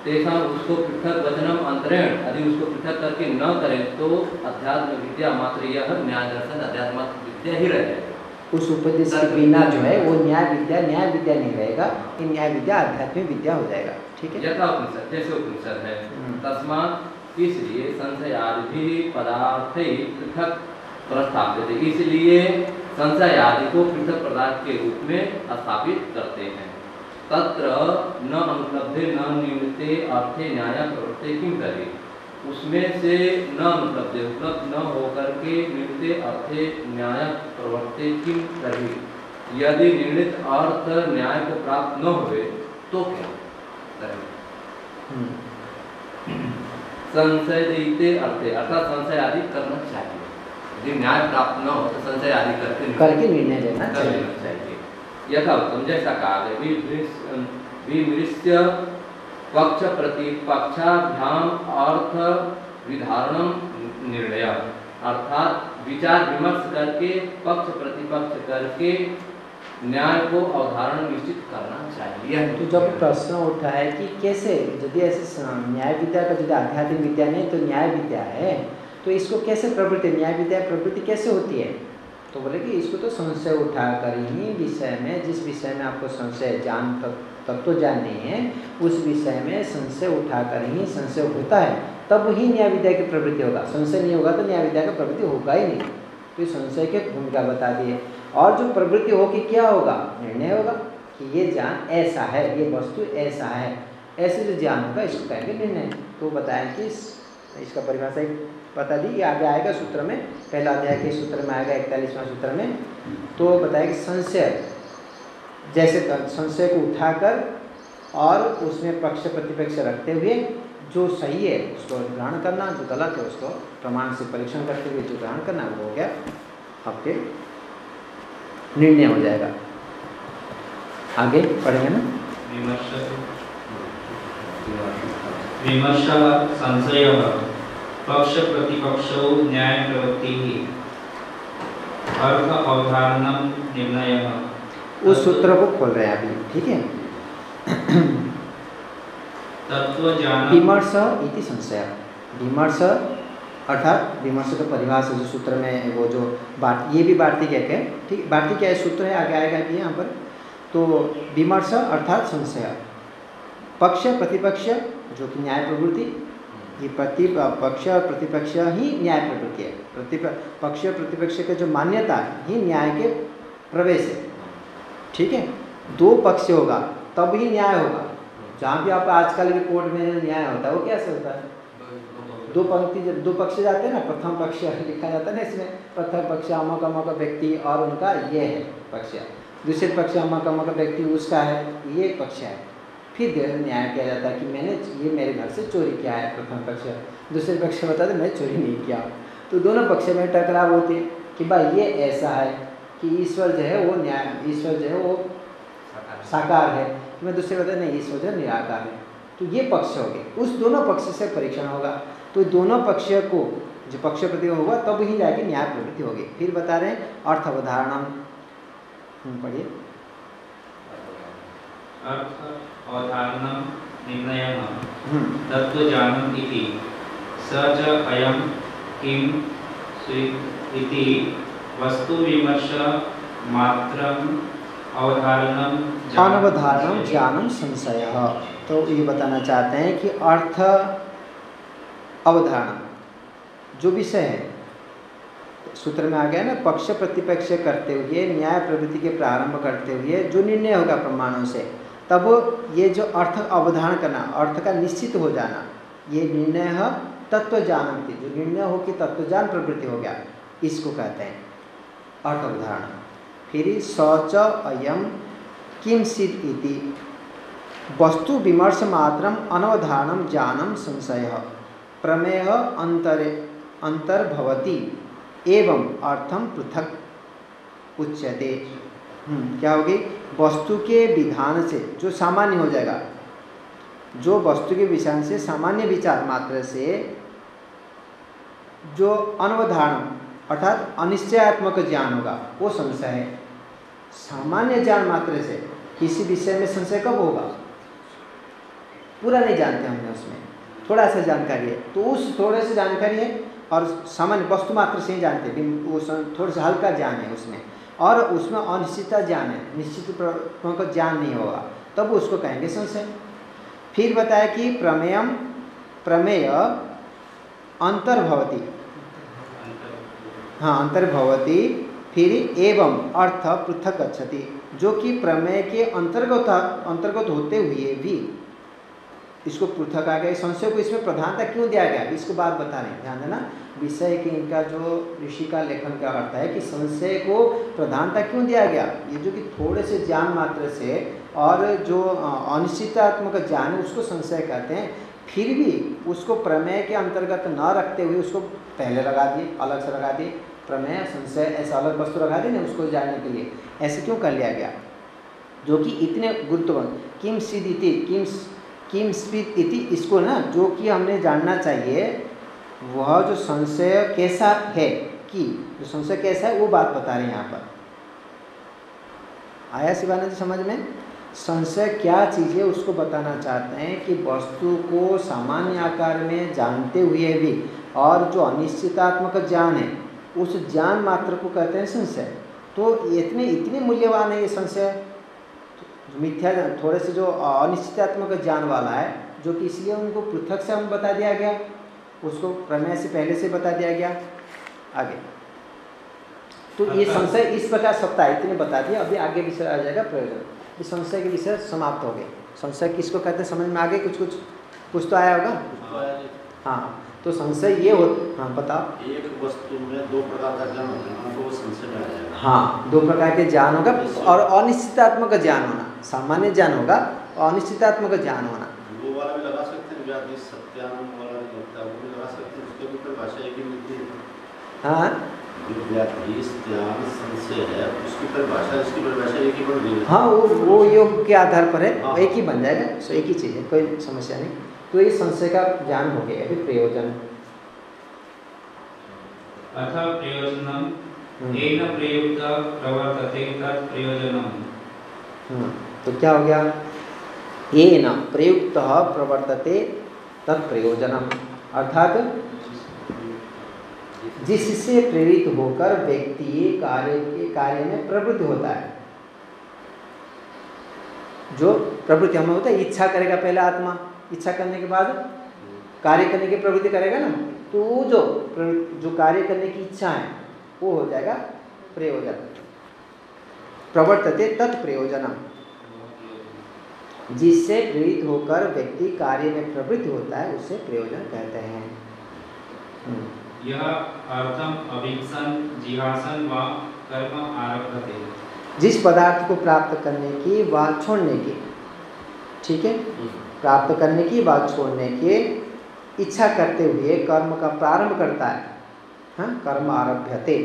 तेषां उसको पृथक वचनम अंतरेण यदि उसको पृथक करके न करें तो अध्यात्म विद्या मात्र यह न्याय दर्शन अध्यात्म विद्या ही रह उस उपदेश के बिना जो है वो न्याय विद्या न्याय विद्या नहीं रहेगा ये न्याय विद्या आध्यात्मिक विद्या हो जाएगा ठीक है यथा उपनिषद जैसे उपनिषद है हम्म। तस्मात इसलिए संशय आदि पदार्थ पृथक प्रस्थापित है इसलिए संशय आदि को पृथक पदार्थ के रूप में स्थापित करते हैं। तत्र न अनुपलब्धे, न निमित्ते अर्थे, न्याय, प्रवृत्ति किम करे? उसमें से न अनुपलब्धे, उपलब्ध न होकर के निमित्ते अर्थे, न्याय, प्रवृत्ति किम करे? यदि निर्णित अर्थ न्याय को प्राप्त न हुए तो क्या करें? हम्म। संशय देते अर्थे अर्थात संशय आदि करना चाहिए। यदि न्याय प्राप्त न हो तो संशय आदि करके करके निर्णय लेना चाहिए। यथा उत्तम जैसा कहा गया विमृश्य पक्ष प्रतिपक्षाभ्याम अर्थ विधारण निर्णय। अर्थात विचार विमर्श करके पक्ष प्रतिपक्ष करके न्याय को अवधारण निश्चित करना चाहिए। तो जब प्रश्न उठा है कि कैसे, यदि ऐसे न्याय विद्या का यदि आध्यात्मिक विद्या नहीं तो न्याय विद्या है तो इसको कैसे प्रवृत्ति न्याय विद्या प्रवृत्ति कैसे होती है? तो बोले कि इसको तो संशय उठा कर ही विषय में, जिस विषय में आपको संशय जान तक तत्व जाननी है, उस विषय में संशय उठा कर ही संशय होता है, तब ही न्याय विद्या की प्रवृत्ति होगा। संशय नहीं होगा तो न्याय विद्या का प्रवृत्ति होगा ही नहीं। तो संशय की भूमिका बता दिए। और जो प्रवृत्ति होगी क्या होगा? निर्णय होगा कि ये ज्ञान ऐसा है ये वस्तु ऐसा है। ऐसे जो ज्ञान होगा इसको कहेंगे निर्णय। तो बताएँ कि इस, इसका परिभाषा एक बता दी आगे आएगा सूत्र में पहला अध्याय के सूत्र में आएगा इकतालीसवां सूत्र में। तो बताया कि संशय जैसे संशय को उठाकर और उसमें पक्ष प्रतिपक्ष रखते हुए जो सही है उसको ग्रहण करना जो गलत है उसको प्रमाण से परीक्षण करते हुए जो ग्रहण करना वो हो गया आपके निर्णय हो जाएगा। आगे पढ़ेंगे ना? विमर्श संशय पक्ष प्रतिपक्षौ न्याय प्रवृत्ति। अर्थ अवधारणम निर्णय। उस सूत्र को खोल रहे हैं अभी ठीक है? तत्व विमर्श इति संशय। विमर्श अर्थात विमर्श तो परिभाष जो सूत्र में वो जो बात, ये भी वार्तिक क्या है, ठीक? वार्तिक क्या है सूत्र है, आगे आएगा कि यहाँ पर। तो विमर्श अर्थात संशय। पक्ष प्रतिपक्ष, जो कि न्याय प्रवृत्ति, ये प्रति, पक्ष और प्रतिपक्ष ही न्याय प्रवृत्ति है। प्रतिपक्ष और प्रतिपक्ष का जो मान्यता ही न्याय के प्रवेश है। ठीक है? दो पक्ष होगा, तब ही न्याय होगा। जहाँ भी आप आजकल के कोर्ट में न्याय होता है, वो कैसे होता है? दो पंक्ति जब दो पक्ष जाते हैं ना, प्रथम पक्ष लिखा जाता है ना इसमें, प्रथम पक्ष अमक अमक व्यक्ति और उनका ये है पक्ष। दूसरे पक्ष अमक अमक व्यक्ति उसका है, ये पक्ष है। फिर न्याय किया जाता है कि मैंने ये मेरे घर से चोरी किया है, प्रथम पक्ष। दूसरे पक्ष बताते मैं चोरी नहीं किया। तो दोनों पक्ष में टकराव होती कि भाई ये ऐसा है कि ईश्वर जो है वो न्याय, ईश्वर जो है वो साकार है। मैं दूसरे बताया, नहीं, ईश्वर जो निराकार है। तो ये पक्ष हो गए। उस दोनों पक्ष से परीक्षण होगा। तो दोनों पक्ष को जो पक्ष प्रति होगा तब ही जाके न्याय प्रवृत्ति होगी। फिर बता रहे हैं अर्थ अवधारणम। हम्म, पढ़िए। अर्थ अवधारणम निर्णय हम्म, तत्व ज्ञानम इति। स च अयम किम इति। वस्तु विमर्श मात्रम अवधारणम ज्ञान- ज्ञानम संशय। तो ये बताना चाहते हैं कि अर्थ अवधारणा। जो विषय है, सूत्र में आ गया ना, पक्ष प्रतिपक्ष करते हुए, न्याय प्रवृत्ति के प्रारंभ करते हुए, जो निर्णय होगा प्रमाणों से, तब ये जो अर्थ अवधारण करना, अर्थ का निश्चित हो जाना, ये निर्णय है तत्व जानती। जो निर्णय हो कि तत्वज्ञान प्रवृत्ति हो गया, इसको कहते हैं अर्थ अवधारणा। फिर शौच अयम किंसित इति। वस्तु विमर्श मात्रम अनवधारणम ज्ञानम संशय। प्रमेय अंतरे अंतर्भवती एवं अर्थम पृथक। उच्यते। हम्म, क्या होगी? वस्तु के विधान से जो सामान्य हो जाएगा। जो वस्तु के विषय से सामान्य विचार मात्र से जो अनवधारण अर्थात अनिश्चयात्मक ज्ञान होगा वो संशय है। सामान्य ज्ञान मात्र से किसी विषय में संशय कब होगा? पूरा नहीं जानते हमने उसमें। थोड़ा सा जानकारी है। तो उस थोड़े से जानकारी है और सामान्य वस्तु मात्र से ही जानते हैं। वो थोड़ा सा हल्का ज्ञान है उसमें। और उसमें अनिश्चितता ज्ञान है। निश्चित का ज्ञान नहीं होगा। तब उसको कहेंगे संशय। फिर बताया कि प्रमेयम, प्रमेय अंतर्भवती हाँ अंतर्भवती फिर एवं अर्थ पृथक गच्छति। जो कि प्रमेय के अंतर्गत अंतर्गत होते हुए भी इसको पृथक आ गया। संशय को इसमें प्रधानता क्यों दिया गया? इसको बात बता रहे हैं। ध्यान देना, विषय के इनका जो ऋषि का लेखन का अर्थ है कि संशय को प्रधानता क्यों दिया गया? ये जो कि थोड़े से ज्ञान मात्र से और जो अनिश्चितात्मक ज्ञान है, उसको संशय कहते हैं। फिर भी उसको प्रमेय के अंतर्गत न रखते हुए उसको पहले लगा दिए, अलग से लगा दिए। प्रमेय, संशय, ऐसा अलग वस्तु लगा दी ना उसको जानने के लिए। ऐसे क्यों कर लिया गया? जो कि इतने गुरुत्वपूर्ण किम सिद्ध इति किम किम स्पित इति, इसको ना जो कि हमने जानना चाहिए, वह जो संशय कैसा है कि, जो संशय कैसा है, वो बात बता रहे हैं यहाँ पर। आया शिवानंद समझ में? संशय क्या चीज़ है उसको बताना चाहते हैं कि वस्तु को सामान्य आकार में जानते हुए भी और जो अनिश्चितात्मक ज्ञान है, उस ज्ञान मात्र को कहते हैं संशय। तो इतने इतने मूल्यवान है ये संशय। मिथ्या थोड़े से जो अनिश्चितात्मक ज्ञान वाला है जो कि इसलिए उनको पृथक से हम बता दिया गया उसको प्रमेय से पहले से बता दिया गया आगे। तो ये संशय इस प्रकार सत्ता है इतने बता दिया अभी आगे विषय आ जाएगा प्रयोजन। इस संशय के विषय समाप्त हो गए। संशय किसको कहते हैं? समझ में आगे कुछ कुछ? कुछ तो आया होगा? हाँ तो संशय ये हो हाँ बताओ। एक वस्तु में दो प्रकार का ज्ञान है आ जाएगा हाँ। दो प्रकार के ज्ञान होगा और अनिश्चितात्मक ज्ञान होना। सामान्य ज्ञान होगा और अनिश्चितात्मक ज्ञान होना। वो वाला भी लगा सकते हैं सत्यानंद वाला लगता है वो भी लगा सकते हैं उसके भी परिभाषा एक ही मिलती है। हाँ। है ही हाँ। वो वो योग के आधार पर है हाँ। एक ही बन जाएगा सो एक ही चीज़ है कोई समस्या नहीं। तो ये संशय का ज्ञान हो गया अभी प्रयोजन। अथ प्रयोजनम हम्म, येन प्रयुक्त प्रवर्तते तत् प्रयोजनम। तो क्या हो गया? ये न प्रयुक्त प्रवर्तते तत्प्रयोजनम अर्थात जिससे प्रेरित होकर व्यक्ति कार्य के कार्य में प्रवृत्त होता है। जो प्रवृत्ति हमें होता है, इच्छा करेगा पहले आत्मा। इच्छा करने के बाद कार्य करने की प्रवृत्ति करेगा ना? तो वो जो जो कार्य करने की इच्छा है, वो हो जाएगा प्रयोजन। प्रवर्तते तत्प्रयोजनम जिससे प्रेरित होकर व्यक्ति कार्य में प्रवृत्त होता है उसे प्रयोजन कहते हैं। हम्म, यह अर्थम व कर्म जिस पदार्थ को प्राप्त करने की व छोड़ने की ठीक है? प्राप्त करने की व छोड़ने की इच्छा करते हुए कर्म का प्रारंभ करता है। हाँ कर्म आरभ्यते।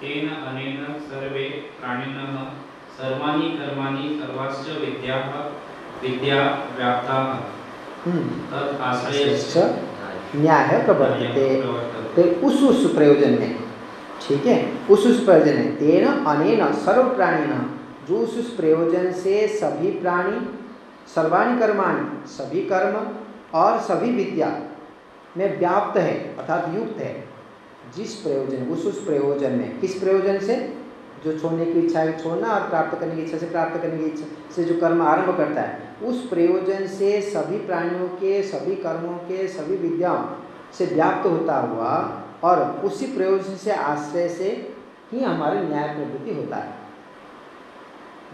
तेन अनेन सर्वे प्राणिनः सर्वाणि कर्माणि सर्वाश्च विद्याः विद्या व्याप्ताः। हम्म, तत् आश्रयश्च न्याय प्रवर्तते। प्रवर्तते। तो उस उस प्रयोजन। में ठीक है? उस उस प्रयोजन। में तेन अनेन सर्व प्राणी जो उस उस प्रयोजन से सभी प्राणी सर्वाणी कर्माणि सभी कर्म और सभी विद्या में व्याप्त है अर्थात युक्त है। जिस प्रयोजन उस उस प्रयोजन में। किस प्रयोजन से? जो छोड़ने की इच्छा है छोड़ना और प्राप्त करने की इच्छा से प्राप्त करने की इच्छा से जो कर्म आरंभ करता है, उस प्रयोजन से सभी प्राणियों के, सभी कर्मों के, सभी विद्याओं से व्याप्त होता हुआ और उसी प्रयोजन से, आश्रय से ही हमारे न्याय प्रवृत्ति होता है।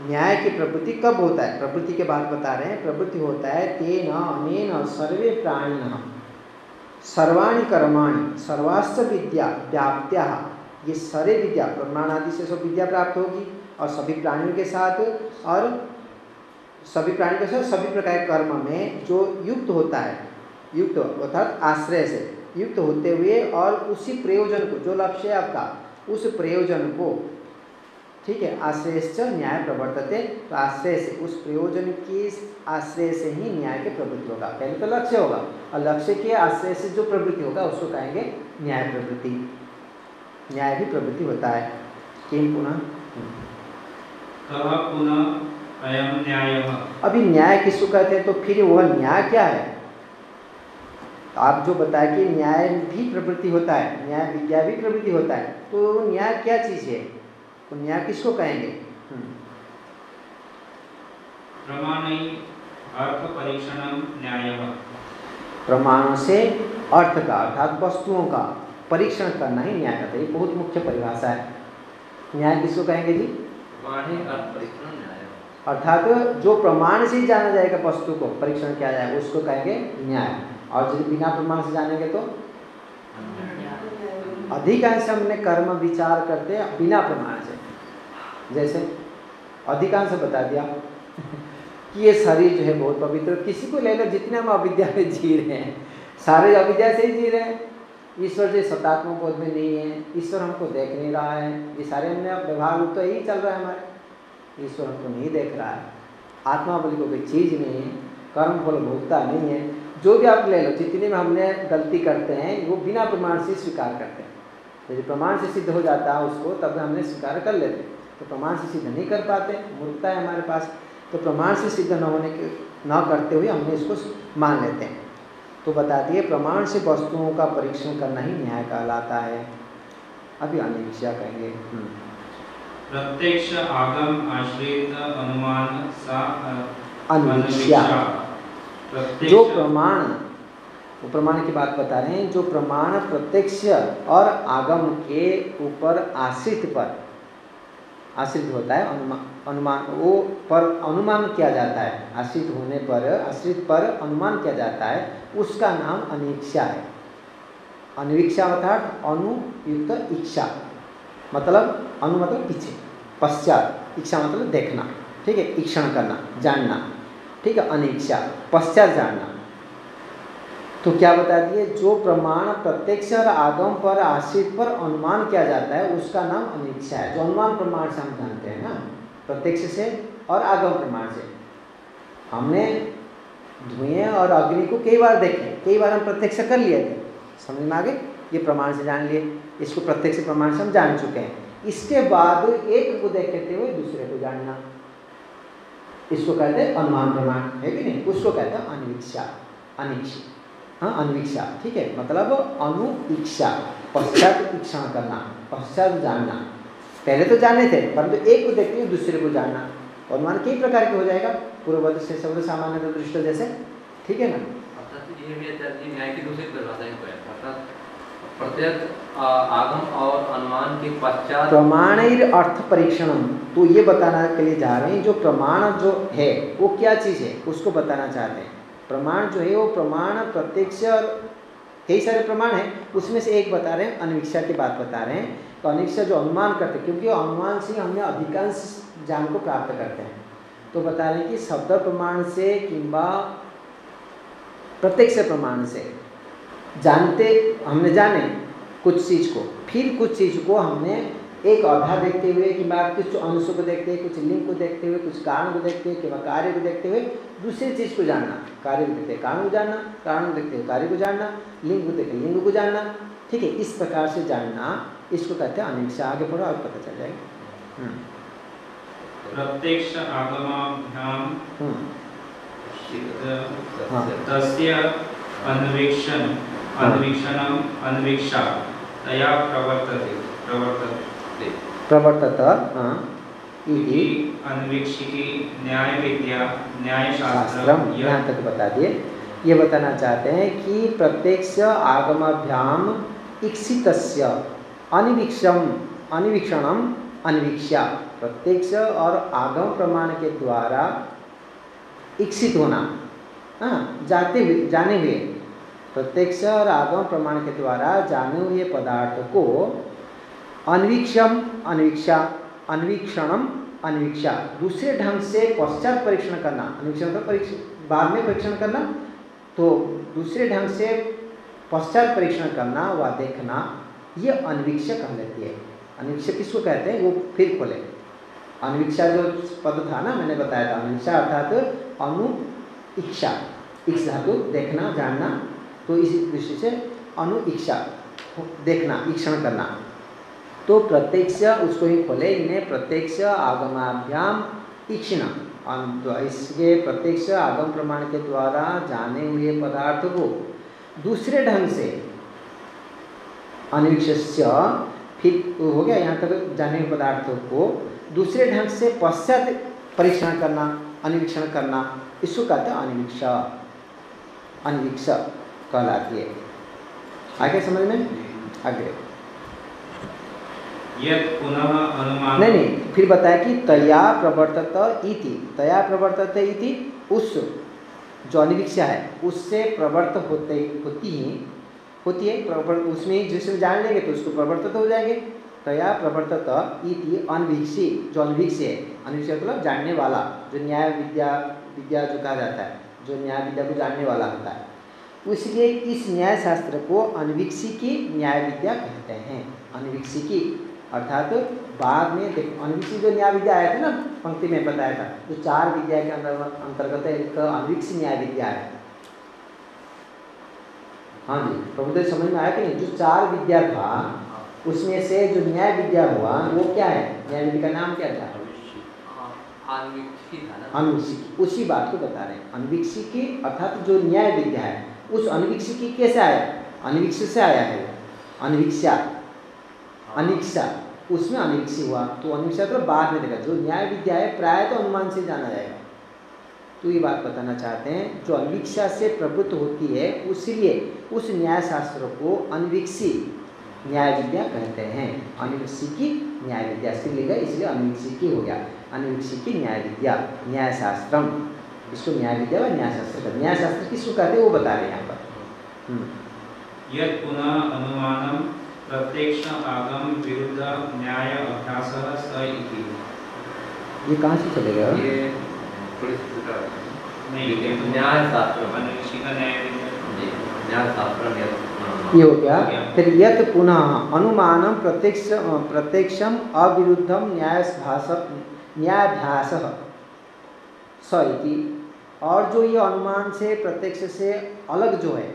न्याय की प्रवृत्ति कब होता है? प्रवृत्ति के बाद बता रहे हैं, प्रवृत्ति होता है तेन अनेन सर्वे प्राणिन। सर्वाणी कर्माणि सर्वाश्च विद्या व्याप्त्या। ये सारे विद्या प्रमाण आदि से सब विद्या प्राप्त होगी और सभी प्राणियों के साथ और सभी प्राणियों के साथ सभी प्रकार के कर्म में जो युक्त होता है, युक्त अर्थात आश्रय से युक्त होते हुए और उसी प्रयोजन को, जो लक्ष्य है आपका, उस प्रयोजन को, ठीक है, आश्रयश्च न्याय प्रवर्तते तो आश्रय से, उस प्रयोजन की आश्रय से ही न्याय के प्रवृत्ति होगा। पहले तो लक्ष्य होगा, और लक्ष्य के आश्रय से जो प्रवृत्ति होगा, उसको कहेंगे न्याय प्रवृत्ति। न्याय भी प्रवृत्ति होता है। किम पुनः? न्यायः? अभी न्याय किसको कहते हैं? तो फिर वह न्याय क्या है? आप जो बताए कि न्याय भी प्रवृत्ति होता है न्याय विद्या भी प्रवृत्ति होता है तो न्याय क्या चीज़ है? तो न्याय किसको कहेंगे? हम्म, प्रमाणै अर्थ परीक्षणं न्यायः। प्रमाणों से अर्थ का अर्थात वस्तुओं का। परीक्षण करना ही न्याय कहते हैं। ये बहुत मुख्य परिभाषा है। न्याय किसको कहेंगे जी? वाणी अर्थ परीक्षण न्याय। अर्थात जो प्रमाण से ही जाना जाएगा वस्तु को परीक्षण किया जाएगा उसको कहेंगे न्याय। और यदि बिना प्रमाण से जानेंगे तो? अधिकांश हमने कर्म विचार करते हैं बिना प्रमाण से। जैसे अधिकांश बता दिया कि ये शरीर जो है बहुत पवित्र किसी को ले लो जितने हम अविद्या में जी रहे हैं सारे अविद्या से ही जी रहे हैं। ईश्वर जो सतात्मक बोध में नहीं है, ईश्वर हमको देख नहीं रहा है, ये सारे हमने व्यवहार रूप तो यही चल रहा है हमारे। ईश्वर हमको नहीं देख रहा है। आत्मा बोली को कोई चीज़ नहीं है, कर्म फल भोगता नहीं है। जो भी आप ले लो, जितने में हमने गलती करते हैं, वो बिना प्रमाण से स्वीकार करते हैं। यदि प्रमाण से सिद्ध हो जाता है उसको, तब हमने स्वीकार कर लेते तो प्रमाण से सिद्ध नहीं कर पाते, मूर्खता है हमारे पास। तो प्रमाण से सिद्ध न होने के, न करते हुए हमने इसको मान लेते हैं। तो बता दिए प्रमाण से वस्तुओं का परीक्षण करना ही न्याय कहलाता है। अभी अन्य कहेंगे। हम्म। प्रत्यक्ष आगम आश्रित अनुमान सा अन्विष्या जो प्रमाण वो प्रमाण की बात बता रहे हैं जो प्रमाण प्रत्यक्ष और आगम के ऊपर आश्रित पर आश्रित होता है अनुमान अनुमान वो पर अनुमान किया जाता है। आश्रित होने पर, आश्रित पर अनुमान किया जाता है, उसका नाम अनिक्षा है। अनवीक्षा अर्थात अनुयुक्त इच्छा। मतलब अनु मतलब पीछे, पश्चात। इच्छा मतलब देखना, ठीक है? ईक्षण करना, जानना, ठीक है? अनिच्छा पश्चात जानना। तो क्या बता दिए जो प्रमाण प्रत्यक्ष और आगम पर आश्रित पर अनुमान किया जाता है, उसका नाम अनिच्छा है। जो अनुमान प्रमाण से हम जानते हैं ना, प्रत्यक्ष से और आगम प्रमाण से। हमने धुएँ और अग्नि को कई बार देखे, कई बार हम प्रत्यक्ष कर लिए थे। समझ में आगे ये प्रमाण से जान लिए। इसको प्रत्यक्ष प्रमाण से हम जान चुके हैं। इसके बाद एक को देखते हुए दूसरे को जानना। इसको कहते हैं अनुमान प्रमाण, है कि नहीं? उसको कहते हैं अनिवीक्षा अनिच्छा। हाँ अनवीक्षा। ठीक है? मतलब अनुईक्षा पश्चात इच्छा करना पश्चात जानना। पहले तो जाने थे परंतु तो एक को देखते हुए दूसरे को जानना। अनुमान कई प्रकार के हो जाएगा। पूर्व से शब्द सामान्य दृष्ट जैसे। ठीक है ना? आगम और अनुमान के पश्चात प्रमाण अर्थ परीक्षण तो ये बताना के लिए जा रहे हैं जो प्रमाण जो है वो क्या चीज़ है उसको बताना चाहते हैं। प्रमाण जो है वो प्रमाण, प्रत्यक्ष और कई सारे प्रमाण हैं। उसमें से एक बता रहे हैं अनवीक्षा की बात बता रहे हैं। तो अनिक्षा जो अनुमान करते हैं, क्योंकि अनुमान से हमने अधिकांश ज्ञान को प्राप्त करते हैं। तो बता रहे हैं कि शब्द प्रमाण से, किंबा प्रत्यक्ष प्रमाण से जानते, हमने जाने कुछ चीज़ को। फिर कुछ चीज़ को हमने एक अवधा देखते हुए कि मैं कुछ अंशों को देखते हुए कुछ लिंग को देखते हुए कुछ कारण को देखते हुए कि कार्य को देखते हुए दूसरी चीज़ को जानना। कार्य को देखते कारण को जानना कारण को देखते हुए कार्य को जानना लिंग को देखते लिंग को जानना। ठीक है इस प्रकार से जानना इसको कहते हैं अनिक्षा आगे बढ़ो आगे पता चल जाएगा। हम्म। प्रत्यक्ष आगमाभ्याम हम्म। हाँ। तस्य अन्वेक्षण अन्वीक्षणम अन्वीक्षा। तया प्रवर्तते प्रवर्तते। प्रवर्तत। इति अन्वीक्षिकी न्याय विद्या न्याय शास्त्रम यहाँ तक बता दिए ये बताना चाहते हैं कि प्रत्यक्ष आगमाभ्याम इक्षित अनिवीक्षम अनिवीक्षणम अनिवीक्षा प्रत्यक्ष और आगम प्रमाण के द्वारा इक्षित होना। हाँ? जाते हुए जाने हुए। प्रत्यक्ष और आगम प्रमाण के द्वारा जाने हुए पदार्थ को अनवीक्षम अनवीक्षा अनवीक्षणम अनवीक्षा दूसरे ढंग से पश्चात परीक्षण करना अनवीक्षण तो परीक्षण बाद में परीक्षण करना। तो दूसरे ढंग से पश्चात परीक्षण करना व देखना, ये अनवीक्षा कह लेती है। अनवीक्षा किसको कहते हैं? वो फिर खोले। अनवीक्षा जो पद था ना, मैंने बताया था अनवीक्षा अर्थात अनु इच्छा इस धातु देखना, जानना तो इस दृष्टि से अनु इच्छा देखना, ईक्षण करना। तो प्रत्यक्ष उसको ही खोले, इन्हें प्रत्यक्ष आगमाभ्याम ईक्षण तो इसके प्रत्यक्ष आगम प्रमाण के द्वारा जाने हुए पदार्थ को दूसरे ढंग से अनिवीक्ष फिर हो गया, यहाँ तक जाने हुए पदार्थों को दूसरे ढंग से पश्चात परीक्षण करना अनिवीक्षण करना, इसको कहते हैं अनिवीक्ष अनिवीक्ष कहलाती है। आगे समझ में? आगे। अनुमान नहीं नहीं, फिर बताया कि तया प्रवर्तत इति। तया प्रवर्तत इति उस, जो अनिवीक्षा है, उससे प्रवर्त होते, होती ही, होती है प्रवर्त उसमें जिसमें जान लेंगे तो उसको प्रवर्तित हो जाएँगे। तया प्रवर्तत इति अनवीक्षी जो अनवीक्षी है अनवीक्षी मतलब जानने वाला, जो न्याय विद्या विद्या जो कहा जाता है, जो न्याय विद्या को जानने वाला होता है। इसलिए इस न्याय शास्त्र को अनवीक्षी की न्याय विद्या कहते हैं। अनवीक्षी की अर्थात बाद में देखो अनवीक्षी जो न्याय विद्या आया था ना पंक्ति में बताया था जो चार विद्या के अंदर अंतर्गत एक अनवीक्षी न्याय विद्या है। हाँ जी प्रबुद्ध समझ में आया कि नहीं जो चार विद्या था उसमें से जो न्याय विद्या हुआ वो क्या है? न्याय विद्या का नाम क्या था? अनविक्षी था उसी बात को बता रहे हैं। अनविक्षिकी अर्थात जो न्याय विद्या है उस अनविक्षिकी कैसे आया? अनविक्षित से आया है। अनविक्षा। अनिक्षा। उसमें अनिक्षी हुआ तो अनिक्षा तो बाद में देखा जो न्याय विद्या है प्राय तो अनुमान से जाना जाएगा। तो ये बात बताना चाहते हैं जो अनवीक्षा से प्रभुत्व होती है उसलिए उस न्याय शास्त्र को अनविक्षी न्याय विद्या कहते हैं। अनविक्षी की न्याय विद्या से लिखा इसलिए अनविक्षी की हो गया। अनविक्षी की न्याय विद्या न्याय शास्त्रम इसको न्याय विद्या व न्याय शास्त्र का न्याय शास्त्र किसको कहते हैं वो बता रहे हैं यहाँ पर। हम्म, यत् पुनः अनुमानं प्रत्यक्ष आगम विरुद्ध न्याय अभ्यासः स इति। ये कहाँ से चलेगा ये। नहीं ये न्याय शास्त्र न्याय न्याय शास्त्र ये हो गया। फिर यत पुनः अनुमानम प्रत्यक्ष प्रत्यक्षम अविरुद्धम न्यायभास न्यायाभ्यास। स इति। और जो ये अनुमान से प्रत्यक्ष से अलग जो है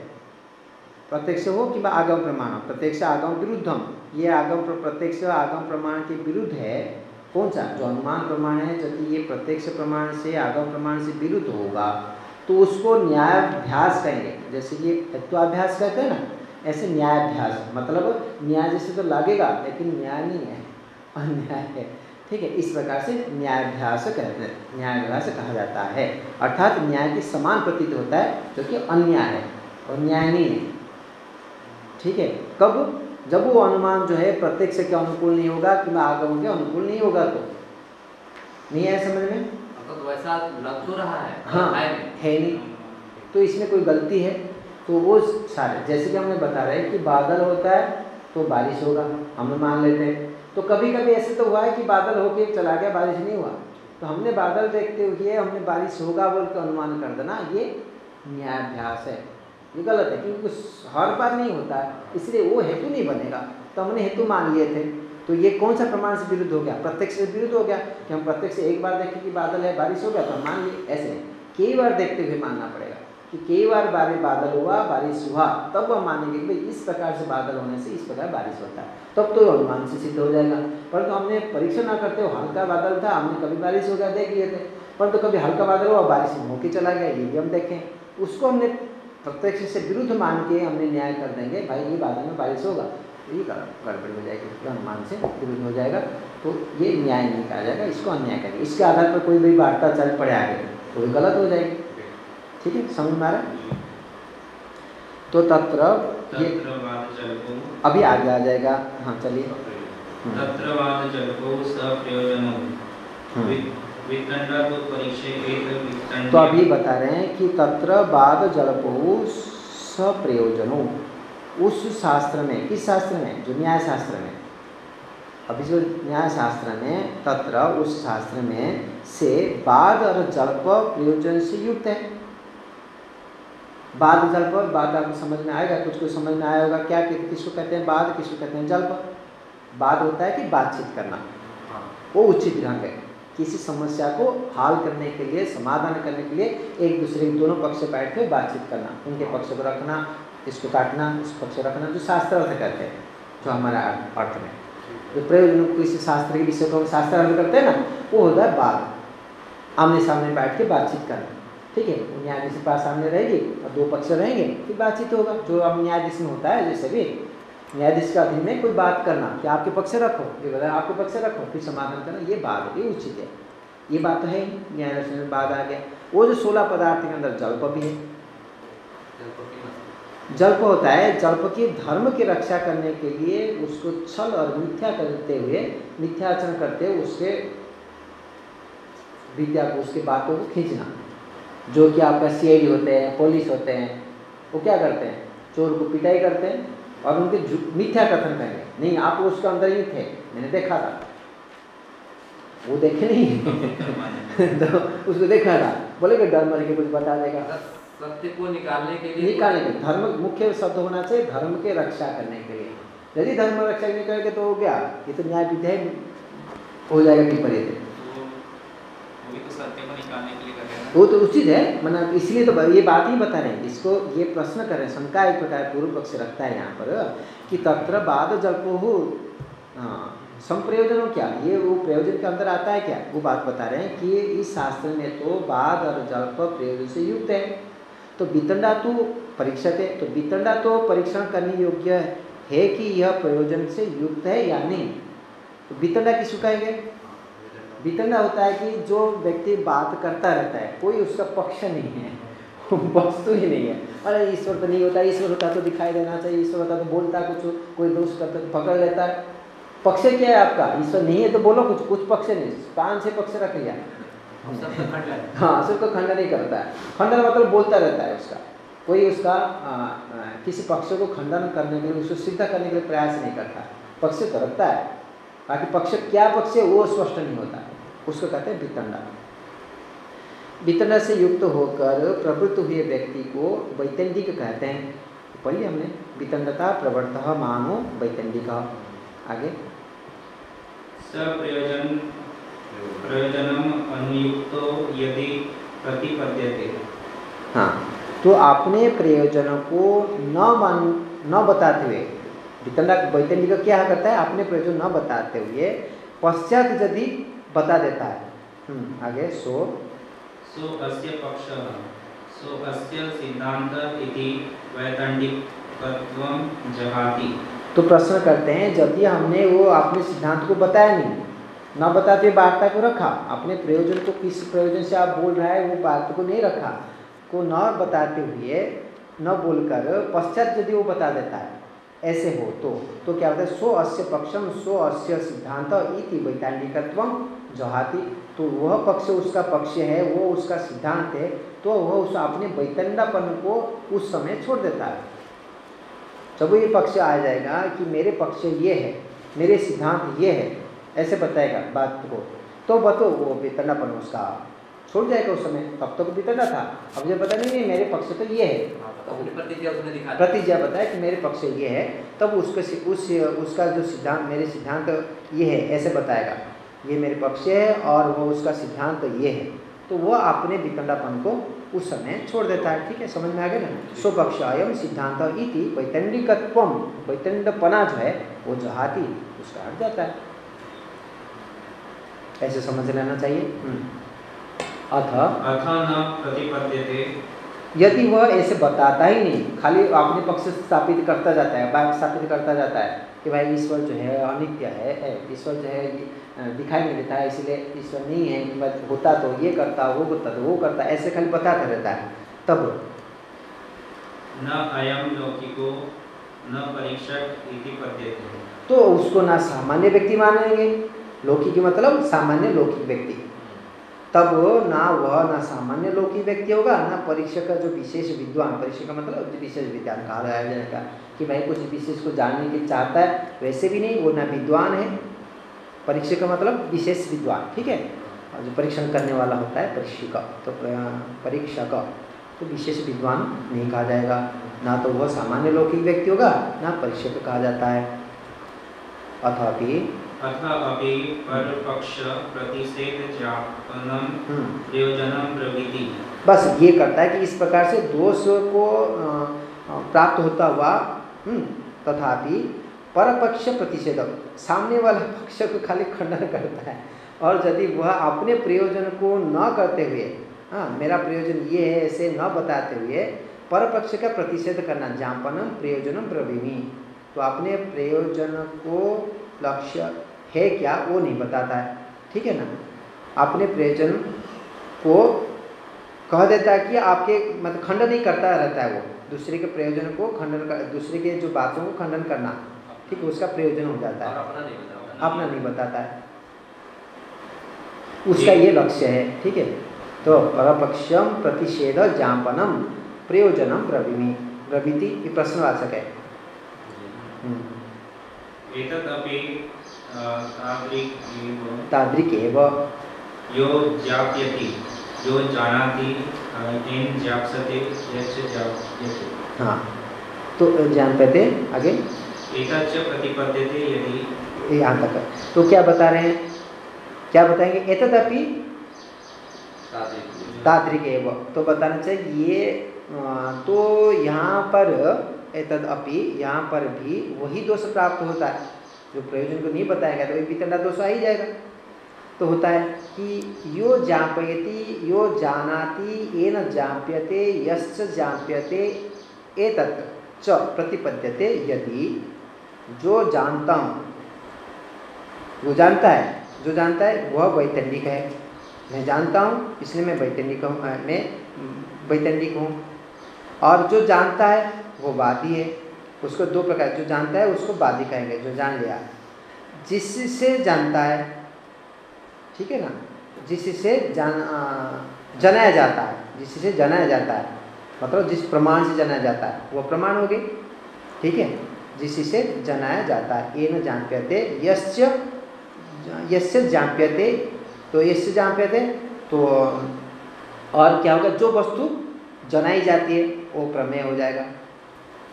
प्रत्यक्ष हो कि आगम प्रमाण? प्रत्यक्ष आगम विरुद्धम। ये आगम प्रत्यक्ष आगम प्रमाण के विरुद्ध है। कौन सा? जो अनुमान प्रमाण है यदि ये प्रत्यक्ष प्रमाण से, आगम प्रमाण से विरुद्ध होगा। तो उसको न्यायाभ्यास कहेंगे। जैसे कि तत्वाभ्यास कहते हैं ना, ऐसे न्यायाभ्यास। मतलब न्याय जैसे तो लगेगा, लेकिन न्याय नहीं है। अन्याय है। ठीक है, इस प्रकार से न्यायाभ्यास कहते हैं। न्यायाभ्यास कहा जाता है। अर्थात न्याय के समान प्रतीत होता है, जो कि अन्याय है। और न्याय नहीं है। ठीक है? कब? जब वो अनुमान जो है प्रत्यक्ष के अनुकूल नहीं होगा कि मैं आगम के अनुकूल नहीं होगा तो? नहीं आया समझ में? तो वैसा लग तो रहा है हाँ नहीं। है नहीं। तो इसमें कोई गलती है? तो वो सारे जैसे कि हमने बता रहे हैं कि बादल होता है तो बारिश होगा हम मान लेते हैं। तो कभी कभी ऐसे तो हुआ है कि बादल होके चला गया बारिश नहीं हुआ। तो हमने बादल देखते हुए हमने बारिश होगा बोल के अनुमान कर देना ये न्यायाभ्यास है। ये गलत है, क्योंकि हर बार नहीं होता है, इसलिए वो हेतु नहीं बनेगा। तो हमने हेतु मान लिए थे। तो ये कौन सा प्रमाण से विरुद्ध हो गया? प्रत्यक्ष से विरुद्ध हो गया, कि हम प्रत्यक्ष एक बार देखें कि बादल है, बारिश हो गया तो मान लिए, ऐसे कई बार देखते हुए मानना पड़ेगा कि कई बार बारिश बादल हुआ, बारिश हुआ, तब हम मानेंगे कि भाई इस प्रकार से बादल होने से इस प्रकार बारिश होता है। तब तो अनुमान से सिद्ध हो जाएगा। परंतु तो हमने परीक्षण ना करते हो हल्का बादल था, हमने कभी बारिश हो गया देख लिए थे। परंतु तो कभी हल्का बादल हुआ, बारिश होके चला गया, ये भी हम देखें। उसको हमने प्रत्यक्ष से विरुद्ध मान के हमने न्याय कर देंगे। भाई ये बादल में बारिश होगा। तो ये गड़बड़ हो जाएगी। ये अनुमान से विरुद्ध हो जाएगा। तो ये न्याय नहीं कहा जाएगा। इसको अन्याय करेंगे। इसके आधार पर कोई भी वार्ता चल पड़े आगे। तो ये गलत हो जाएगी। ठीक है? समझ में आ रहा तो तत्र ये अभी आगे आ जाएगा। हाँ चलिए। हम्म, तत्र वादजल्पो सप्रयोजनो हम्म। वि- वितण्डत्व परिचयेत वितण्ड तो अभी बता रहे हैं कि तत्र बाद जलपहु सप्रयोजनो। उस शास्त्र में किस शास्त्र में? जो न्याय शास्त्र में। अभी जो न्याय शास्त्र में तत्र उस शास्त्र में से बाद और जल्प प्रयोजन से युक्त है। बाद जल्प बाद आपको समझ में आएगा? कुछ कुछ समझ में आया होगा। क्या किसको कहते हैं बाद किसको कहते हैं जल्प? बाद होता है कि बातचीत करना। हाँ। वो उचित ढंग है। किसी समस्या को हल करने के लिए, समाधान करने के लिए एक दूसरे के दोनों पक्ष बैठ कर बातचीत करना, उनके पक्ष को रखना, इसको काटना इस पक्ष को रखना, जो शास्त्र अर्थ करते हैं, जो हमारा अर्थ- में। जो प्रयोजन को किसी शास्त्र के विषय को शास्त्र अर्थ करते हैं ना, वो होता है बात। आमने सामने बैठ के बातचीत करना। ठीक है? न्यायाधीश के पास सामने रहेगी और दो पक्ष रहेंगे, फिर बातचीत होगा। जो अब न्यायाधीश में होता है, जैसे भी न्यायाधीश का अधीन में कोई बात करना कि आपके पक्ष से रखो ये बताया आपके पक्ष से रखो फिर समाधान करना ये बात है ये उचित है। ये बात तो है ही न्यायाधीश में बात आ गया। वो जो सोलह पदार्थ के अंदर जल्प भी है। जल्प होता है जल्प के धर्म की रक्षा करने के लिए उसको छल और मिथ्या करते हुए मिथ्याचरण करते हुए उसके विद्या को उसके बातों को खींचना। जो कि आपका सी होते हैं पुलिस होते हैं वो क्या करते हैं? चोर को पिटाई करते हैं और उनके मिथ्या कथन करेंगे नहीं आप उसके अंदर ही थे। मैंने देखा था। वो देखे नहीं। तो उसको देखा था। बोले कि डर मर के कुछ बता देगा। सत्य को निकालने के लिए निकालने के धर्म मुख्य शब्द होना चाहिए धर्म के रक्षा करने के लिए। यदि धर्म रक्षा नहीं करेंगे तो हो गया। ये तो न्याय विधेय हो जाएगा विपरीत वो तो उचित है मतलब इसलिए तो ये बात ही बता रहे हैं इसको ये प्रश्न कर रहे हैं, शंका एक प्रकार पूर्व पक्ष रखता है यहाँ पर, कि तत्र बाद जल्पो हो हाँ संप्रयोजन क्या? ये वो प्रयोजन के अंदर आता है क्या? वो बात बता रहे हैं कि इस शास्त्र में तो बाद और जल्प प्रयोजन से युक्त है। तो वितंडा तो परीक्षित है तो वितंडा तो परीक्षण करने योग्य है कि यह प्रयोजन से युक्त है या नहीं? तो वितंडा किसको कहेंगे? वितंडा होता है कि जो व्यक्ति बात करता रहता है कोई उसका पक्ष नहीं है वस्तु ही नहीं है। अरे ईश्वर तो नहीं होता ईश्वर होता तो दिखाई देना चाहिए ईश्वर होता तो बोलता कुछ कोई दोष करता तो पकड़ लेता। है पक्ष क्या है आपका? ईश्वर नहीं है तो बोलो कुछ कुछ पक्ष नहीं पाँच छः पक्ष रख लिया। हाँ। सबका खंडन नहीं करता है। खंडन मतलब बोलता रहता है उसका। कोई उसका आ, आ, किसी पक्ष को खंडन करने के लिए उसको सिद्ध करने के लिए प्रयास नहीं करता। पक्ष तो रखता है। बाकी पक्ष क्या पक्ष है वो स्पष्ट नहीं होता। उसको कहते हैं वितंडा वितंडा से युक्त होकर प्रवृत्त हुए व्यक्ति को वैतंडिक कहते हैं। पढ़िए हमने वितंडता प्रवर्त मानो वैतंडिक। आगे। सप्रयोजन प्रयोजनम अनुयुक्तो यदि प्रतिपद्यते। हाँ तो अपने प्रयोजन को न मान न बताते हुए वितंडा वैतंडिक क्या करता है? अपने प्रयोजन न बताते हुए पश्चात यदि बता देता है। हम्म, आगे सो। सो अस्य पक्षः सो अस्य सिद्धांत इति वैतंडिकत्वं जहाति। तो प्रश्न करते हैं यदि हमने वो अपने सिद्धांत को बताया नहीं न बताते वार्ता को रखा अपने प्रयोजन को किस प्रयोजन से आप बोल रहा है वो बात को नहीं रखा को न बताते हुए न बोलकर पश्चात यदि वो बता देता है ऐसे हो तो तो क्या होता है सो अस्य पक्षम सो अस्य सिद्धांत इति वैतानिकत्व जहाती तो वह पक्ष उसका पक्ष है वो उसका सिद्धांत है तो वह उस अपने वैतंडापन को उस समय छोड़ देता है। जब ये पक्ष आ जाएगा कि मेरे पक्ष ये है मेरे सिद्धांत ये है ऐसे बताएगा बात को तो बतो वो वेतनापन उसका छोड़ जाएगा उस समय। तब तक तो बीतना था। अब जब पता नहीं मेरे पक्ष तो ये है। प्रतिज्ञा बताया कि मेरे पक्ष ये है तब उसके उस उसका जो सिद्धांत मेरे सिद्धांत ये है ऐसे बताएगा। ये मेरे पक्ष है और वो उसका सिद्धांत तो ये है। तो वह अपने वितंडापन को उस समय छोड़ देता है। ठीक है? समझ में आ गया ना? स्वपक्ष अयम सिद्धांत इति वैतंडिकत्व वैतंडपना जो है वो जहाती उसका हट जाता है। ऐसे समझ लेना चाहिए। हम्म। अथ अथ न प्रतिपद्यते। यदि वह ऐसे बताता ही नहीं खाली अपने पक्ष स्थापित करता जाता है स्थापित करता जाता है कि भाई ईश्वर जो है अनित्य है ईश्वर जो है दिखाई नहीं देता है इसलिए ईश्वर नहीं है कि होता तो ये करता वो करता तो वो करता ऐसे खाली बताता रहता है। तब न अयम लौकिको न परीक्षक तो उसको ना सामान्य व्यक्ति मानेंगे। लौकिक मतलब सामान्य लौकिक व्यक्ति। तब ना वह ना सामान्य लौकिक व्यक्ति होगा ना परीक्षक का जो विशेष विद्वान परीक्षक का मतलब विशेष विद्वान कहा जाएगा कि भाई कुछ विशेष को जानने की चाहता है वैसे भी नहीं वो ना विद्वान है। परीक्षक का मतलब विशेष विद्वान ठीक है? जो परीक्षण करने वाला होता है परीक्षक तो परीक्षक तो विशेष विद्वान नहीं कहा जाएगा। ना तो वह सामान्य लौकिक व्यक्ति होगा ना परीक्षक कहा जाता है। अथापि अथ परपक्ष प्रतिषेध प्रयोजनम प्रवृत्ति बस ये करता है कि इस प्रकार से दोष को प्राप्त होता हुआ हम्म, तथापि परपक्ष प्रतिषेधक। सामने वाला पक्ष को खाली खंडन करता है। और यदि वह अपने प्रयोजन को न करते हुए हाँ मेरा प्रयोजन ये है ऐसे न बताते हुए परपक्ष का प्रतिषेध करना ज्ञापनम प्रयोजनम प्रवीमी तो अपने प्रयोजन को लक्ष्य है क्या, वो नहीं बताता है। ठीक है ना? अपने प्रयोजन को कह देता है कि आपके मतलब खंडन नहीं करता रहता है वो। दूसरे के प्रयोजन को खंडन कर, दूसरे के जो बातों को खंडन करना। ठीक है उसका प्रयोजन हो जाता है। अपना नहीं बताता है। उसका ये लक्ष्य है ठीक है? तो परपक्षम प्रतिषेध ज्ञापनम प्रयोजनम प्रविमी प्रवृत्ति ये प्रश्नवाचक है। एतदपि तादृक एव। यो ज्ञाप्यति यो जानाति तेन ज्ञाप्यते यच्च ज्ञाप्यते हाँ। तो जान पाते आगे? यदि। यहाँ तक तो क्या बता रहे हैं? क्या बताएँगे? एतदपि तात्रिक एव। तो बताना चाहिए ये तो यहाँ पर एतद अपि यहाँ पर भी वही दोष प्राप्त होता है। जो प्रयोजन को नहीं बताया गया तो वही वितंडा दोष आ ही जाएगा। तो होता है कि यो जापयति यो जानाति येन जाप्यते यश्च जाप्यते एतत् च प्रतिपद्यते यदि जो जानता हूँ, वो जानता है, जो जानता है वह वैतनिक है। मैं जानता हूँ, इसलिए मैं वैतनिक हूँ मैं वैतंडिक हूँ। और जो जानता है, वो वादी है। उसको दो प्रकार, जो जानता है, उसको वादी कहेंगे, जो जान लिया। जिससे जानता है, ठीक है ना? जिससे जान जनाया जाता है, जिससे जनाया जाता है। मतलब जिस प्रमाण से जनाया जाता है, वो प्रमाण हो गई, ठीक है? जिससे जनाया जाता है। ये न जाप्यते यस्य जाप्यते तो यस्य जाप्यते तो और क्या होगा? जो वस्तु जनाई जाती है, वो प्रमेय हो जाएगा।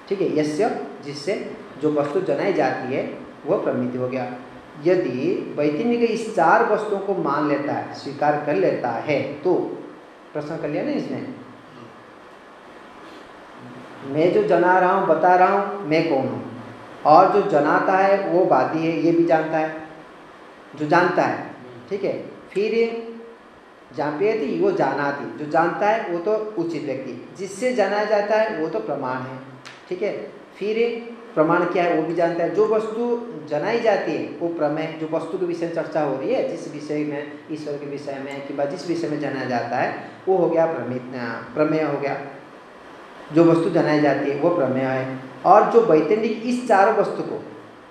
ठीक है? यस्य, जिससे जो वस्तु जनाई जाती है वह प्रमिति हो गया। यदि वैतनिक इस चार वस्तुओं को मान लेता है, स्वीकार कर लेता है तो प्रश्न कर लिया ना इसने? मैं जो जना रहा हूँ, बता रहा हूँ, मैं कौन हूँ? और जो जनाता है, वो वादी है, ये भी जानता है, जो जानता है, ठीक है? फिर जापेति वो जाना थी जो जानता है, वो तो उचित व्यक्ति, जिससे जाना जाता है, वो तो प्रमाण है, ठीक है? फिर प्रमाण क्या है, वो भी जानता है, जो वस्तु जनाई जाती है, वो प्रमेय, जो वस्तु के विषय में चर्चा हो रही है, जिस विषय में, ईश्वर के विषय में, कि जिस विषय में जाना जाता है, वो हो गया प्रमेय हो गया। जो वस्तु जनाई जाती है वो प्रमेय है। और जो वैतनिक इस चारों वस्तु को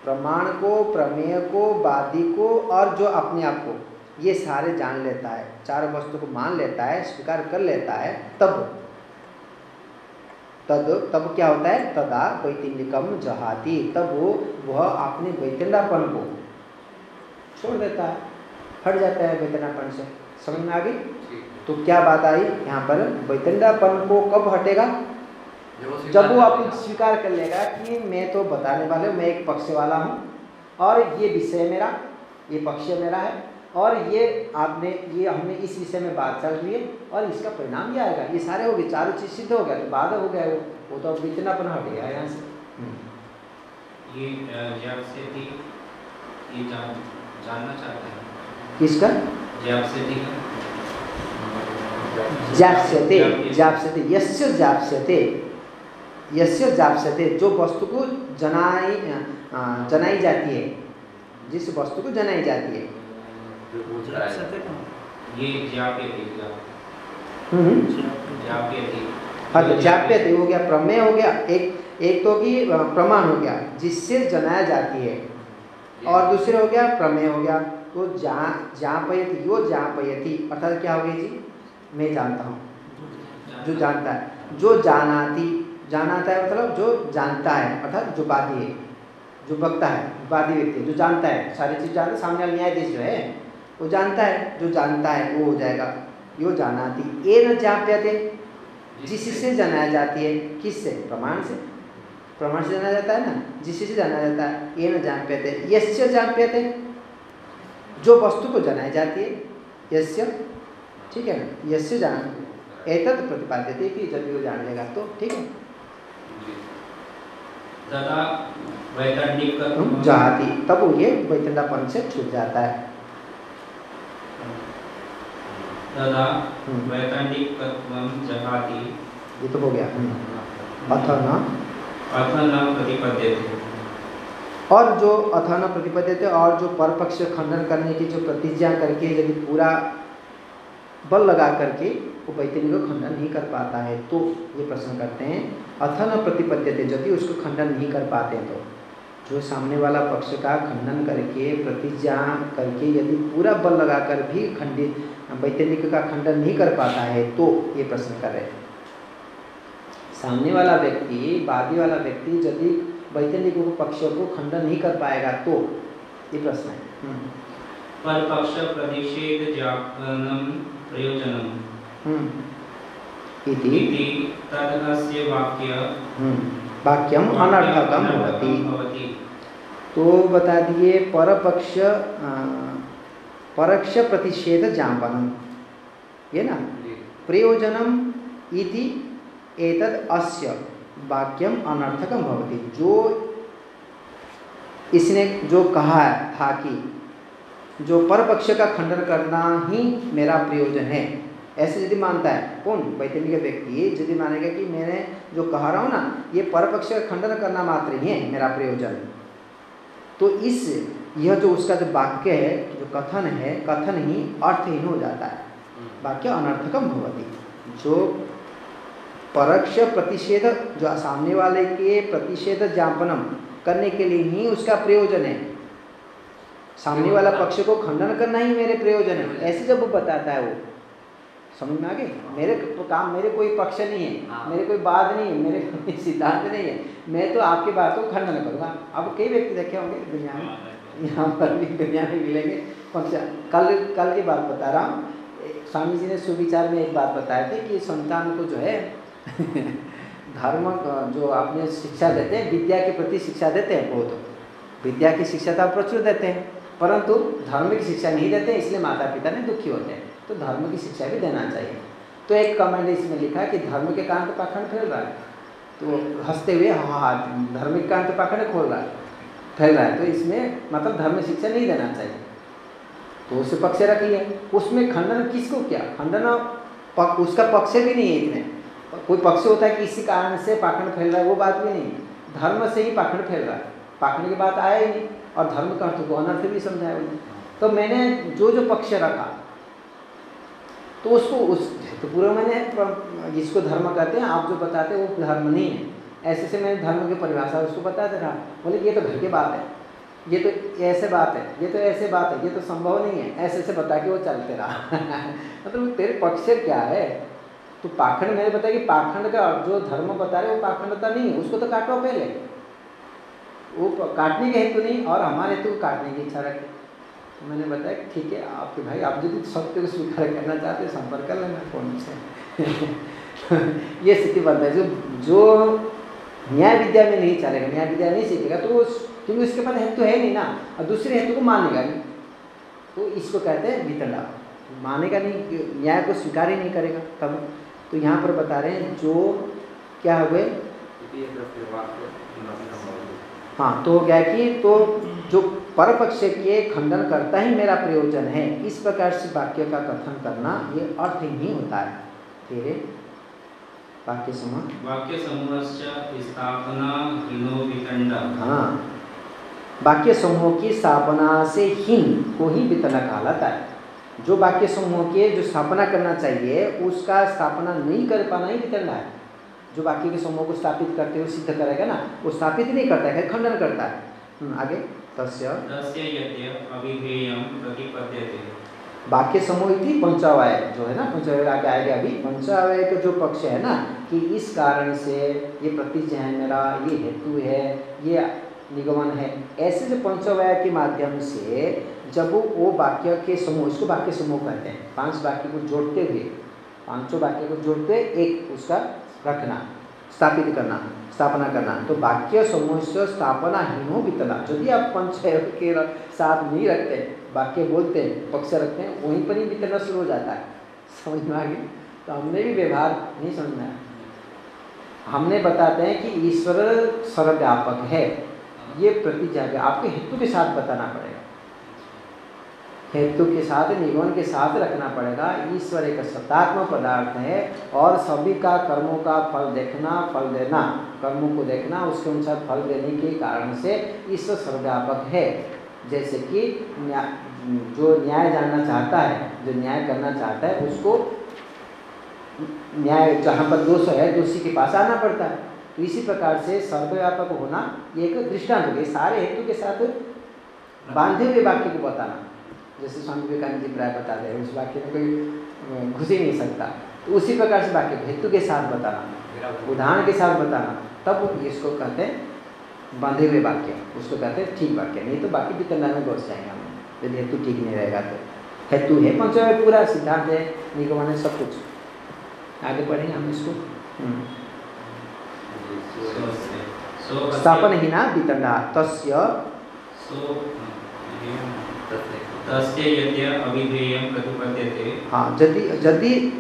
प्रमाण को प्रमेय को वादी को और जो अपने आप को ये सारे जान लेता है चार वस्तु को मान लेता है स्वीकार कर लेता है तब। तद तब क्या होता है? तदा वैतनिकम जहाती। तब वो वह अपने वैतनापन को छोड़ देता है हट जाता है वैतनापन से। समझ में आ गई? तो क्या बात आई? यहाँ पर वैतनापन को कब हटेगा? जब वो आप स्वीकार कर लेगा कि मैं तो बताने वाले मैं एक पक्ष वाला हूँ और ये विषय मेरा ये पक्ष मेरा है और ये आपने ये हमने इस विषय में बात चल रही है और इसका परिणाम ये आएगा। ये सारे हो गए चारों चीज़ सिद्ध हो गया तो बाद हो गया वो। वो तो अब इतना अपन हट गया यहाँ से। हम्म। ये जब से थी ये जान जानना चाहते हैं? किसका? जब से थी जाप्स्यते जाप्स्यते यस्य जाप्स्यते यस्य जाप्स्यते जो वस्तु को जनाई जनाई जाती है। जिस वस्तु को जनाई जाती है। ये जाप्य। थी हम्म। थी हाँ तो जाप्य थे हो गया प्रमेय हो गया एक एक तो कि प्रमाण हो गया जिससे जनाया जाती है। और दूसरे हो गया प्रमेय हो गया। तो जहाँ जापयति यो जापयति अर्थात क्या हो गया जी? मैं जानता हूँ। जो जानता है। जो जानाती जानाता है मतलब जो जानता है अर्थात जो वादी है जो वक्ता है वादी व्यक्ति जो जानता है सारी चीज़ जानता है सामने वाला न्यायाधीश जो है वो जानता है जो जानता है वो हो जाएगा। यो जानाती ए न जाप्यते जिससे जनाया जाती है किससे? प्रमाण से। प्रमाण से जाना जाता है ना? जिससे जाना जाता है ये न जाप्यते यस्य जाप्यते। जो वस्तु को जनाई जाती है यस्य ठीक है ना? यस्य जान एतद प्रतिपाद्यते कि जब वो जान लेगा तो ठीक है? जाती तब ये वैतंडापन से छूट जाता है। हम्म, वैतंडिकत्वं ये तो हो गया। हम्म। अथ न। अथ न प्रतिपद्यते। और जो अथाना प्रतिपद्यते और जो परपक्ष खंडन करने की जो प्रतिज्ञा करके यदि पूरा बल लगा करके वो वैतनिक को खंडन नहीं कर पाता है तो ये प्रश्न करते हैं अथन प्रतिपद्यते यदि उसको खंडन नहीं कर पाते तो। जो सामने वाला पक्ष का खंडन करके प्रतिज्ञा करके यदि पूरा बल लगाकर भी खंडित वैतनिक का खंडन नहीं कर पाता है तो ये प्रश्न कर रहे हैं। सामने वाला व्यक्ति वादी वाला व्यक्ति यदि वैतनिक पक्षों को खंडन नहीं कर पाएगा तो ये प्रश्न है। हम्म, परपक्ष प्रतिषेध ज्ञापनं प्रयोजनम्। इति इति तदस्य वाक्य। हम्म, वाक्यम अनर्थकम भवति। तो बता दिए परपक्ष परोक्ष प्रतिषेध ज्ञापनम ये ना? प्रयोजनम इति एतद अस्य वाक्यम अनर्थकम भवति। जो इसने जो कहा था कि जो परपक्ष का खंडन करना ही मेरा प्रयोजन है। ऐसे यदि मानता है, कौन? वैतनिक व्यक्ति। यदि मानेगा कि मैंने जो कह रहा हूँ ना, ये परपक्ष का खंडन करना मात्र ही है मेरा प्रयोजन। तो इस, यह जो उसका जो वाक्य है, जो कथन है, कथन ही अर्थहीन हो जाता है। वाक्य अनर्थकम भवती। जो परोक्ष प्रतिषेध, जो सामने वाले के प्रतिषेध ज्ञापनम करने के लिए ही उसका प्रयोजन है। सामने वाला पक्ष को खंडन करना ही मेरे प्रयोजन है। ऐसे जब वो बताता है वो समझ में आ गए? मेरे काम मेरे कोई पक्ष नहीं है। हाँ। मेरे कोई बात नहीं है। मेरे कोई सिद्धांत नहीं है। मैं तो आपकी बात को खंडन करूँगा। अब कई व्यक्ति देखे होंगे दुनिया में। यहाँ पर भी दुनिया में मिलेंगे। पक्ष कल कल की बात बता रहा हूँ। स्वामी जी ने सुविचार में एक बात बताए थे कि संतान को जो है धर्म जो आपने शिक्षा देते हैं विद्या के प्रति शिक्षा देते हैं बहुत। विद्या की शिक्षा तो आप प्रचुर देते हैं। परंतु धर्म की शिक्षा नहीं देते इसलिए माता पिता ने दुखी होते हैं। तो धर्म की शिक्षा भी देना चाहिए। तो एक कमेंट इसमें लिखा कि धर्म के कान तो पाखंड फैल रहा है। तो हँसते हुए हाँ हाँ धार्मिक कान तो पाखंड खोल रहा है। फैल रहा है। तो इसमें मतलब धर्म शिक्षा नहीं देना चाहिए। तो उसे पक्ष रखिए उसमें खंडन किसको क्या? खंडन पक, उसका पक्ष भी नहीं है इतने कोई पक्ष होता है कि इसी कारण से पाखंड फैल रहा है वो बात भी नहीं। धर्म से ही पाखंड फैल रहा है। पाखंड की बात आया ही नहीं। और धर्म का अर्थ को अनर्थ भी समझाया उन्होंने तो मैंने जो जो पक्ष रखा तो उसको उस तो पूरा मैंने जिसको धर्म कहते हैं, आप जो बताते हैं, वो धर्म नहीं है। ऐसे से मैंने धर्म की परिभाषा उसको बताते रहा बोले ये तो घर की बात है, ये तो ऐसे बात है, ये तो ऐसे बात है, ये तो संभव नहीं है, ऐसे ऐसे बता के वो चलते रहा। मतलब तेरे पक्ष से क्या है? तो पाखंड, मैंने बताया कि पाखंड का जो धर्म बता रहे वो पाखंडता नहीं है, उसको तो काटो पहले। वो काटने के हेतु नहीं, और हमारे हेतु काटने की इच्छा रखे। तो मैंने बताया कि ठीक है आपके भाई आप यदि सत्य को स्वीकार करना चाहते हैं संपर्क कर लेना फ़ोन से। ये स्थिति बनता है। जो जो न्याय विद्या में नहीं चलेगा न्याय विद्या नहीं सीखेगा तो वो क्योंकि उसके पास हेतु है नहीं ना और दूसरे हेतु को मानेगा नहीं। तो इसको कहते हैं वितला। मानेगा नहीं न्याय को स्वीकार ही नहीं करेगा तब। तो यहाँ पर बता रहे हैं जो क्या हुए हाँ तो क्या कि तो जो परपक्ष के खंडन करता ही मेरा प्रयोजन है। इस प्रकार से वाक्य का कथन करना ये अर्थ ही होता है। तेरे वाक्य समूह। वाक्य समूहस्य स्थापना हाँ। वाक्य समूह की स्थापना से हीन को ही वितना कहा जाता है। जो वाक्य समूह के जो स्थापना करना चाहिए उसका स्थापना नहीं कर पाना ही वितंडा है। जो वाक्य के समूह को स्थापित करते हुए सिद्ध करेगा ना वो स्थापित नहीं करता है खंडन करता है। हम्म, आगे। तस्य तस्य यद्य अभिधेयं प्रतिपद्यते। वाक्य समूह थी पंचावय जो है ना पंचावय आगे आएगा अभी। पंचावय का जो पक्ष है ना कि इस कारण से ये प्रतिज्ञ है मेरा ये हेतु है ये निगमन है। ऐसे जो पंचावय के माध्यम से जब वो- वो वाक्य के समूह इसको वाक्य समूह कहते हैं। पाँच वाक्य को जोड़ते हुए पाँचों वाक्य को जोड़ते एक उसका रखना स्थापित करना। स्थापना करना। तो वाक्य समूह से स्थापना हीनो वितना यदि आप पंच के साथ नहीं रखते, वाक्य बोलते हैं, पक्ष रखते हैं, वहीं पर ही वितना शुरू हो जाता है। समझ में आ गई तो हमने भी व्यवहार नहीं समझना आया हमने बताते हैं कि ईश्वर सर्वव्यापक है। ये प्रतिज्ञा भी आपको हेतु के साथ बताना पड़ेगा। हेतु के साथ निगमन के साथ रखना पड़ेगा। ईश्वर एक सत्तात्मक पदार्थ है और सभी का कर्मों का फल देखना, फल देना, कर्मों को देखना, उसके अनुसार फल देने के कारण से ईश्वर सर्वव्यापक है। जैसे कि न्याय जो न्याय जानना चाहता है, जो न्याय करना चाहता है, उसको न्याय जहाँ पर दोष है, दोषी के पास आना पड़ता है। तो इसी प्रकार से सर्वव्यापक होना एक दृष्टांत हो सारे हेतु के साथ बांधे हुए वाक्य को बताना। जैसे स्वामी विवेकानंद जी प्राय बताते हैं उस वाक्य में कोई घुस ही नहीं सकता। तो उसी प्रकार से वाक्य हेतु के साथ बताना उदाहरण के साथ बताना तब इसको कहते हैं बांधे हुए वाक्य। उसको कहते हैं ठीक वाक्य। नहीं तो बाकी वितरणा में घुस जाएँगे हम। यदि हेतु ठीक नहीं रहेगा तो। हेतु है पंचम पूरा सिद्धांत है निगमन है सब कुछ। आगे बढ़ेंगे हम इसको। हम्म। स्थापन ही ना वितरणा तस्य अविधेयं हाँ यदि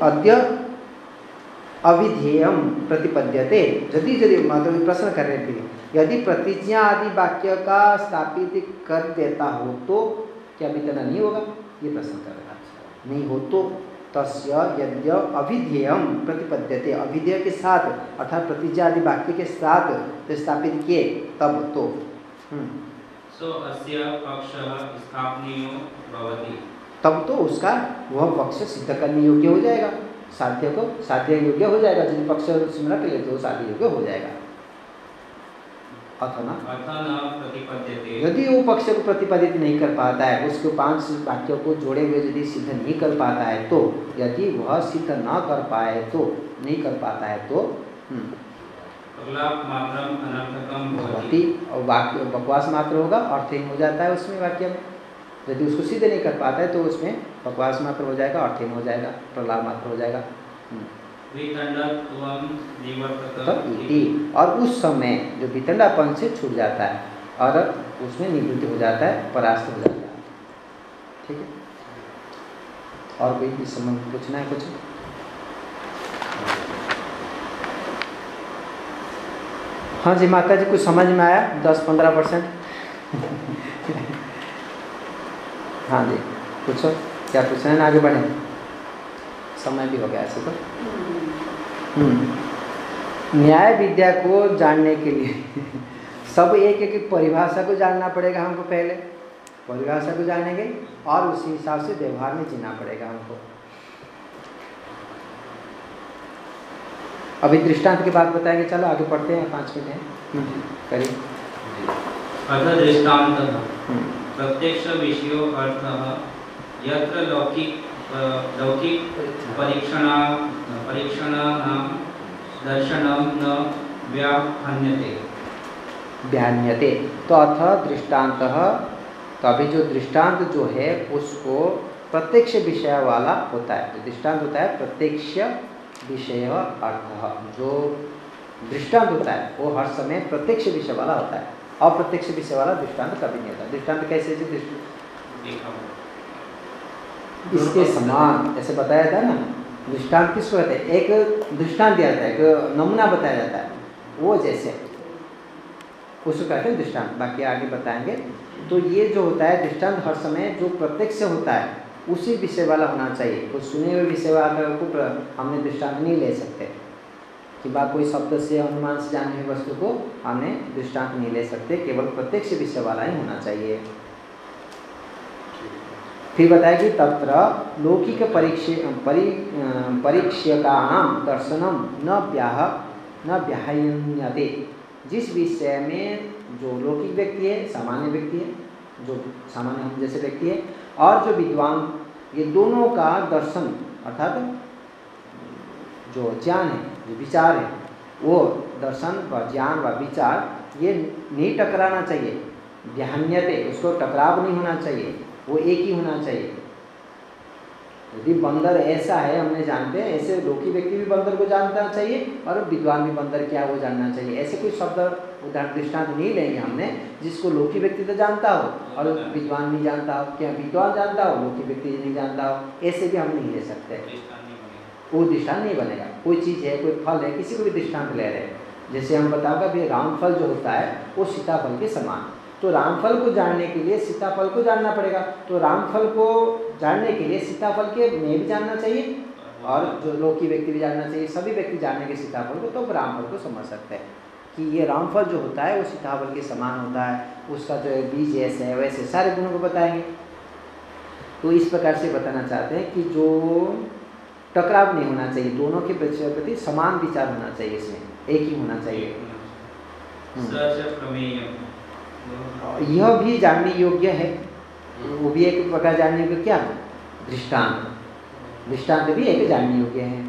अविधेयम प्रतिपद्यते यदि यदि मतलब प्रश्न कर रहे थे यदि प्रतिज्ञा आदि वाक्य का स्थापित कर देता हो तो क्या वितना नहीं होगा? ये प्रश्न कर रहा नहीं हो तो तस्य यद्य अभिधेयम प्रतिपद्यते अभिधेय के साथ अर्थात प्रतिज्ञा आदि वाक्य के साथ स्थापित किए तब तो। हम्म, सो अस्य पक्षः स्थापनीयो भवति। तब तो उसका वह पक्ष सिद्ध करने योग्य हो जाएगा। साध्य को साध्य योग्य हो जाएगा। जिन पक्ष स्मरण के लिए तो साध्य योग्य हो जाएगा। अथवा अथ न प्रतिपद्यते। यदि वो पक्ष को प्रतिपादित नहीं कर पाता है उसको पाँच वाक्यों को जोड़े हुए यदि सिद्ध नहीं कर पाता है तो यदि वह सिद्ध न कर पाए तो नहीं कर पाता है तो हम्म, प्रलाप मात्रम अनर्थकम भवती। और वाक्य बकवास मात्र होगा अर्थहीन हो जाता है उसमें वाक्य में। यदि उसको सीधे नहीं कर पाता है तो उसमें बकवास मात्र हो जाएगा अर्थहीन हो जाएगा प्रलाप मात्र हो जाएगा। इति। और उस समय जो वितंडापन से छूट जाता है और उसमें निवृत्ति हो जाता है परास्त हो जाता है। ठीक है? और कोई इस समय पूछना है कुछ? हाँ जी, माता जी, कुछ समझ में आया? दस, पंद्रह परसेंट? हाँ जी, पूछो, क्या पूछना है? ना आगे बढ़े। समय भी हो गया ऐसे तो। हम्म। न्याय विद्या को जानने के लिए सब एक एक परिभाषा को जानना पड़ेगा हमको पहले। परिभाषा को जानेंगे और उसी हिसाब से व्यवहार में जीना पड़ेगा हमको। अभी दृष्टांत की बात बताएँगे। चलो आगे पढ़ते हैं पाँच मिनट हैं। हम्म, करिए अथ दृष्टान्तः हम्म, प्रत्यक्ष विषयो अर्थः यत्र लौकिक लौकिक परीक्षणा। परीक्षणानां दर्शनं न व्याहन्यते। ध्यान्यते तो अथ दृष्टांत तो अभी जो दृष्टांत जो है उसको प्रत्यक्ष विषय वाला होता है। जो दृष्टांत होता है प्रत्यक्ष विषय अर्थ। जो दृष्टांत होता है, वो हर समय प्रत्यक्ष विषय वाला होता है। अप्रत्यक्ष विषय वाला दृष्टांत कभी नहीं होता। दृष्टांत कैसे जी? दृष्ट इसके समान, ऐसे बताया था ना, दृष्टांत किसको कहते हैं? एक दृष्टांत दिया जाता है, एक नमूना बताया जाता है। वो जैसे उसको कहते हैं दृष्टांत। बाकी आगे बताएँगे। तो ये जो होता है, दृष्टांत हर समय जो प्रत्यक्ष होता है उसी विषय वाला होना चाहिए। कुछ सुने हुए विषय वाला को हमने दृष्टांत नहीं ले सकते। कि बा कोई शब्द से, अनुमान से जाने हुई वस्तु को हमने दृष्टांत नहीं ले सकते। केवल प्रत्यक्ष विषय वाला ही होना चाहिए। फिर बताया कि तत्र लौकिक परीक्ष, परि परीक्षकाणाम दर्शनम न व्याह, न व्याहन्यते जिस विषय में जो लौकिक व्यक्ति है, सामान्य व्यक्ति है, जो सामान्य हम जैसे व्यक्ति है और जो विद्वान, ये दोनों का दर्शन, अर्थात जो ज्ञान है, जो विचार है, वो दर्शन व ज्ञान व विचार, ये नहीं टकराना चाहिए। ध्यान्यते, उसको टकराव नहीं होना चाहिए, वो एक ही होना चाहिए। यदि बंदर ऐसा है हमने जानते हैं ऐसे लौकिक व्यक्ति भी बंदर को जानना चाहिए और विद्वान भी बंदर क्या वो जानना चाहिए, ऐसे कोई शब्द उदाहरण दृष्टांत नहीं लेंगे हमने जिसको लौकिक व्यक्ति तो जानता हो और विद्वान नहीं जानता हो क्या विद्वान जानता हो लौकिक व्यक्ति नहीं जानता हो ऐसे भी हम नहीं ले सकते। वो दृष्टांत नहीं बनेगा। कोई चीज़ है कोई फल है किसी को भी दृष्टांत ले रहे हैं। जैसे हम बताओगे भी रामफल जो होता है वो सीताफल के समान। तो रामफल को जानने के लिए सीताफल को जानना पड़ेगा। तो रामफल को जानने के लिए सीताफल के में भी जानना चाहिए और जो लौकी व्यक्ति भी जानना चाहिए सभी व्यक्ति जानने के सीताफल को तो रामफल को समझ सकते हैं। कि ये रामफल जो होता है वो सीताफल के समान होता है। उसका जो है बीज ऐसे है वैसे सारे गुणों को बताएँगे। तो इस प्रकार से बताना चाहते हैं कि जो टकराव नहीं होना चाहिए दोनों के प्रति समान विचार होना चाहिए इसमें। एक ही होना चाहिए। हम्म। यह भी जानने योग्य है। वो भी एक प्रकार जानने योग्य क्या? दृष्टांत। दृष्टांत भी एक जानने योग्य है।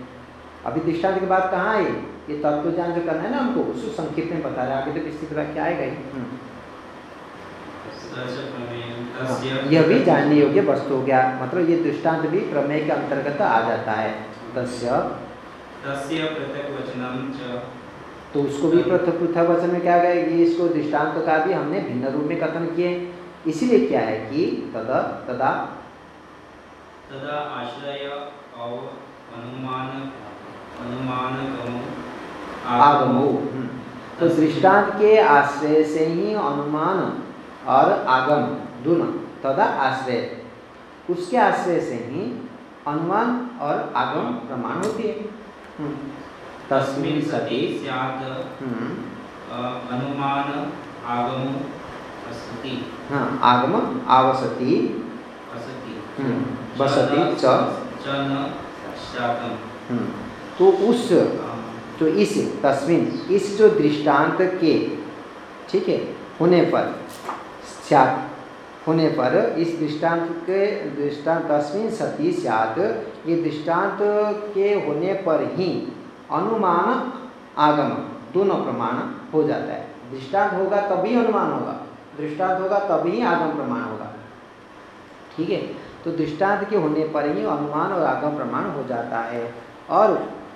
अभी दृष्टांत के बाद कहाँ है ये तत्व ज्ञान जो करना है ना हमको उसको संक्षिप्त में बता रहा है आगे तो विस्तृत वाक्य आएगा ही? हम्म। हाँ, तस्य यह भी जानने योग्य वस्तु हो गया। मतलब ये दृष्टांत भी प्रमेय के अंतर्गत आ जाता है। तस्य। तस्य तो उसको भी पृथक पृथक वचन में क्या गया? ये इसको दृष्टांत का भी हमने भिन्न रूप में कथन किए। इसीलिए क्या है कि तदा तदा तदा आश्रय और अनुमान अनुमान आगमो। हम्म। तो दृष्टांत के आश्रय से ही अनुमान और आगम दोनों तदा आश्रय। उसके आश्रय से ही अनुमान और आगम प्रमाण होती है। हम्म। तस्मिन् सति स्यात् हम्म। अनुमान आगमो असति। हाँ आगम आवसति। असति। बसति च। च न। तो उस तो इस तस्वीन इस जो दृष्टांत के, ठीक है, होने पर होने पर इस दृष्टांत के, दृष्टांत तस्वीन सती स्यात् ये दृष्टांत के होने पर ही अनुमान, आगम, दोनों प्रमाण हो जाता है। दृष्टांत होगा तभी अनुमान होगा, दृष्टांत होगा तभी आगम प्रमाण होगा। ठीक है तो दृष्टांत के होने पर ही अनुमान और आगम प्रमाण हो जाता है, और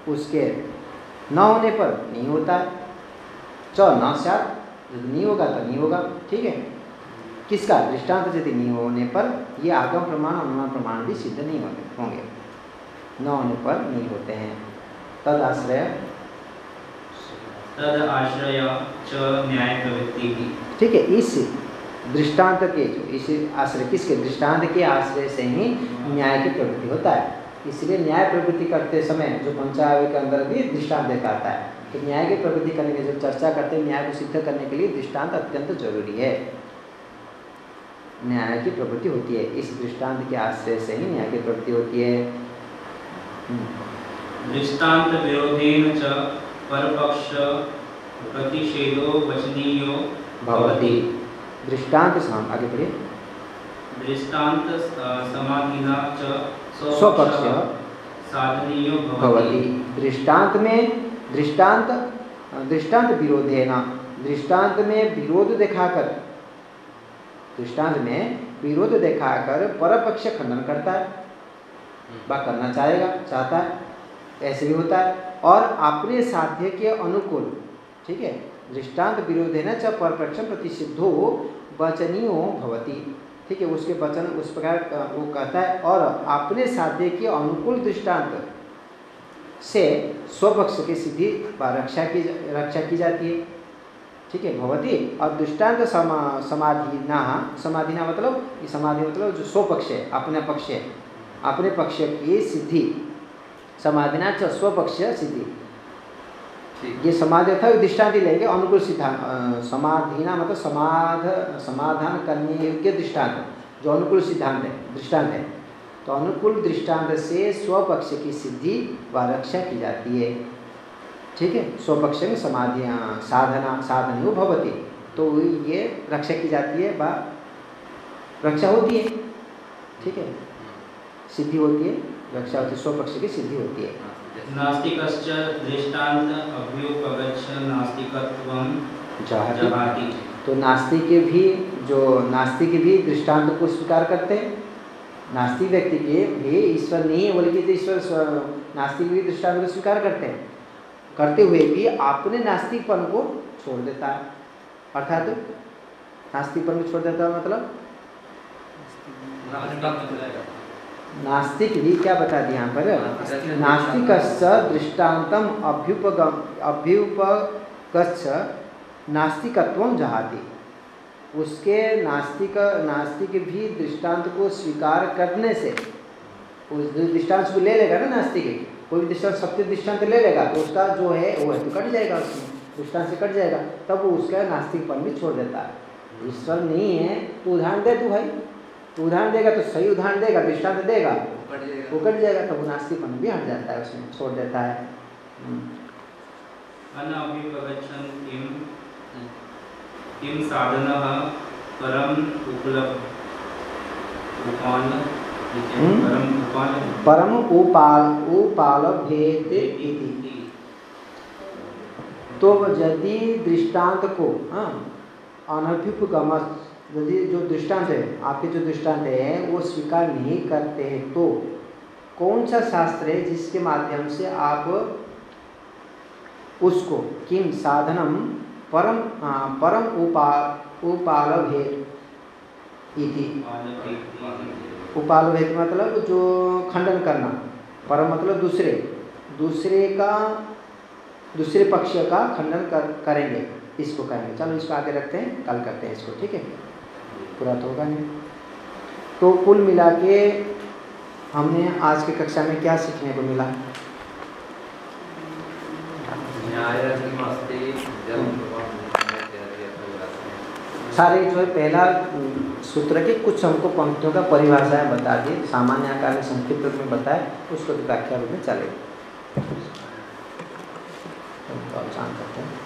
उसके न होने पर नहीं होता है। च न यदि नहीं होगा तो नहीं होगा ठीक है? किसका? दृष्टांत यदि नहीं होने पर ये आगम प्रमाण अनुमान प्रमाण भी सिद्ध नहीं होंगे न होने पर नहीं होते हैं। तद आश्रय। तद आश्रय च न्याय प्रवृत्ति की ठीक है इस दृष्टांत के जो इस आश्रय किसके? दृष्टांत के आश्रय से ही न्याय की प्रवृत्ति होता है। इसलिए न्याय प्रवृत्ति करते समय जो पंचायत के अंदर भी दृष्टांत दिखाता है। तो न्याय की प्रवृत्ति करने के जब चर्चा करते हैं न्याय को सिद्ध करने के लिए दृष्टांत अत्यंत ज़रूरी है। न्याय की प्रवृत्ति होती है। इस दृष्टांत के आश्रय से ही न्याय की प्रवृत्ति होती है। दृष्टांत विरोधेन च परपक्ष प्रतिषेधो वचनीयो भवती। दृष्टांत आगे बढ़िए दृष्टांत समाधिना च स्वपक्ष दृष्टांत में दृष्टांत दृष्टांत विरोधेना दृष्टांत में विरोध दिखाकर दृष्टांत में विरोध दिखाकर परपक्ष खंडन करता है। वह करना चाहेगा चाहता है ऐसे भी होता है। और अपने साध्य के अनुकूल ठीक है दृष्टांत विरोधे न च परपक्ष प्रतिषिद्धो वचनीयो भवती। ठीक है, उसके वचन उस प्रकार वो कहता है, और अपने साध्य के अनुकूल दृष्टांत से स्वपक्ष की सिद्धि रक्षा की रक्षा की जाती है। ठीक है, भगवती, और दृष्टांत समा, समाधिना समाधिना मतलब ये समाधि मतलब जो स्वपक्ष है, अपने पक्ष है। अपने पक्ष की सिद्धि, समाधिना च स्वपक्ष सिद्धि। ये समाधि था दृष्टांत लेंगे अनुकूल सिद्धांत। समाधिना मतलब समाध समाधान करने योग्य दृष्टांत जो अनुकूल सिद्धांत है दृष्टांत है। तो अनुकूल दृष्टांत से स्वपक्ष की सिद्धि व रक्षा की जाती है। ठीक है? स्वपक्ष में समाधि साधना साधन भवती। तो ये रक्षा की जाती है व रक्षा होती है। ठीक है? सिद्धि होती है रक्षा होती है स्वपक्ष की सिद्धि होती है। नास्तिकश्च दृष्टांत अभ्युपगच्छ नास्तिकत्वं जहाती। तो नास्तिक भी जो नास्तिक भी दृष्टांत को स्वीकार करते हैं नास्तिक व्यक्ति के भी ईश्वर नहीं है बल्कि तो ईश्वर नास्तिक भी दृष्टांत को स्वीकार करते हैं करते हुए भी अपने नास्तिकपन को छोड़ देता है। अर्थात नास्तिकपन को छोड़ देता है मतलब? नास्तिक भी क्या बता दिया यहाँ पर? नास्तिक दृष्टान्तम अभ्युपगम, अभ्युपगच्छ नास्तिकत्व जहाती। उसके नास्तिक नास्तिक भी दृष्टांत को स्वीकार करने से, उस दृष्टांत को ले लेगा ना नास्तिक? कोई भी दृष्टांत, सत्य दृष्टांत ले लेगा तो उसका जो है, वो है तो कट जाएगा उसमें, दृष्टांत से कट जाएगा। तब वो उसका नास्तिकपन भी छोड़ देता है। ईश्वर नहीं है तो उदाहरण दे तू भाई। तो उदाहरण देगा तो सही उदाहरण देगा दृष्टांत देगा। वो कट जाएगा तब वो नास्तिकपन भी हट जाता है उसमें छोड़ देता है। किम साधन परम उपलब्ध परम उपाल उपाल भेद तो यदि दृष्टांत को हाँ अनभ्युपगमस यदि जो दृष्टांत है आपके जो दृष्टांत है वो स्वीकार नहीं करते हैं तो कौन सा शास्त्र है जिसके माध्यम से आप उसको किम साधनम परम आ, परम उपा उपाल भेद इति। उपालभेद मतलब जो खंडन करना परम मतलब दूसरे दूसरे का दूसरे पक्ष का खंडन कर करेंगे इसको कहेंगे चलो इसको आगे रखते हैं कल करते हैं इसको ठीक है? पूरा तो होगा नहीं। तो कुल मिला के हमने आज की कक्षा में क्या सीखने को मिला? सारे जो है पहला सूत्र के कुछ हमको पंक्तियों का परिभाषाएँ बता दी सामान्य आकार में, संक्षिप्त रूप में बताए, उसको व्याख्या रूप में चलेगा तो करते हैं।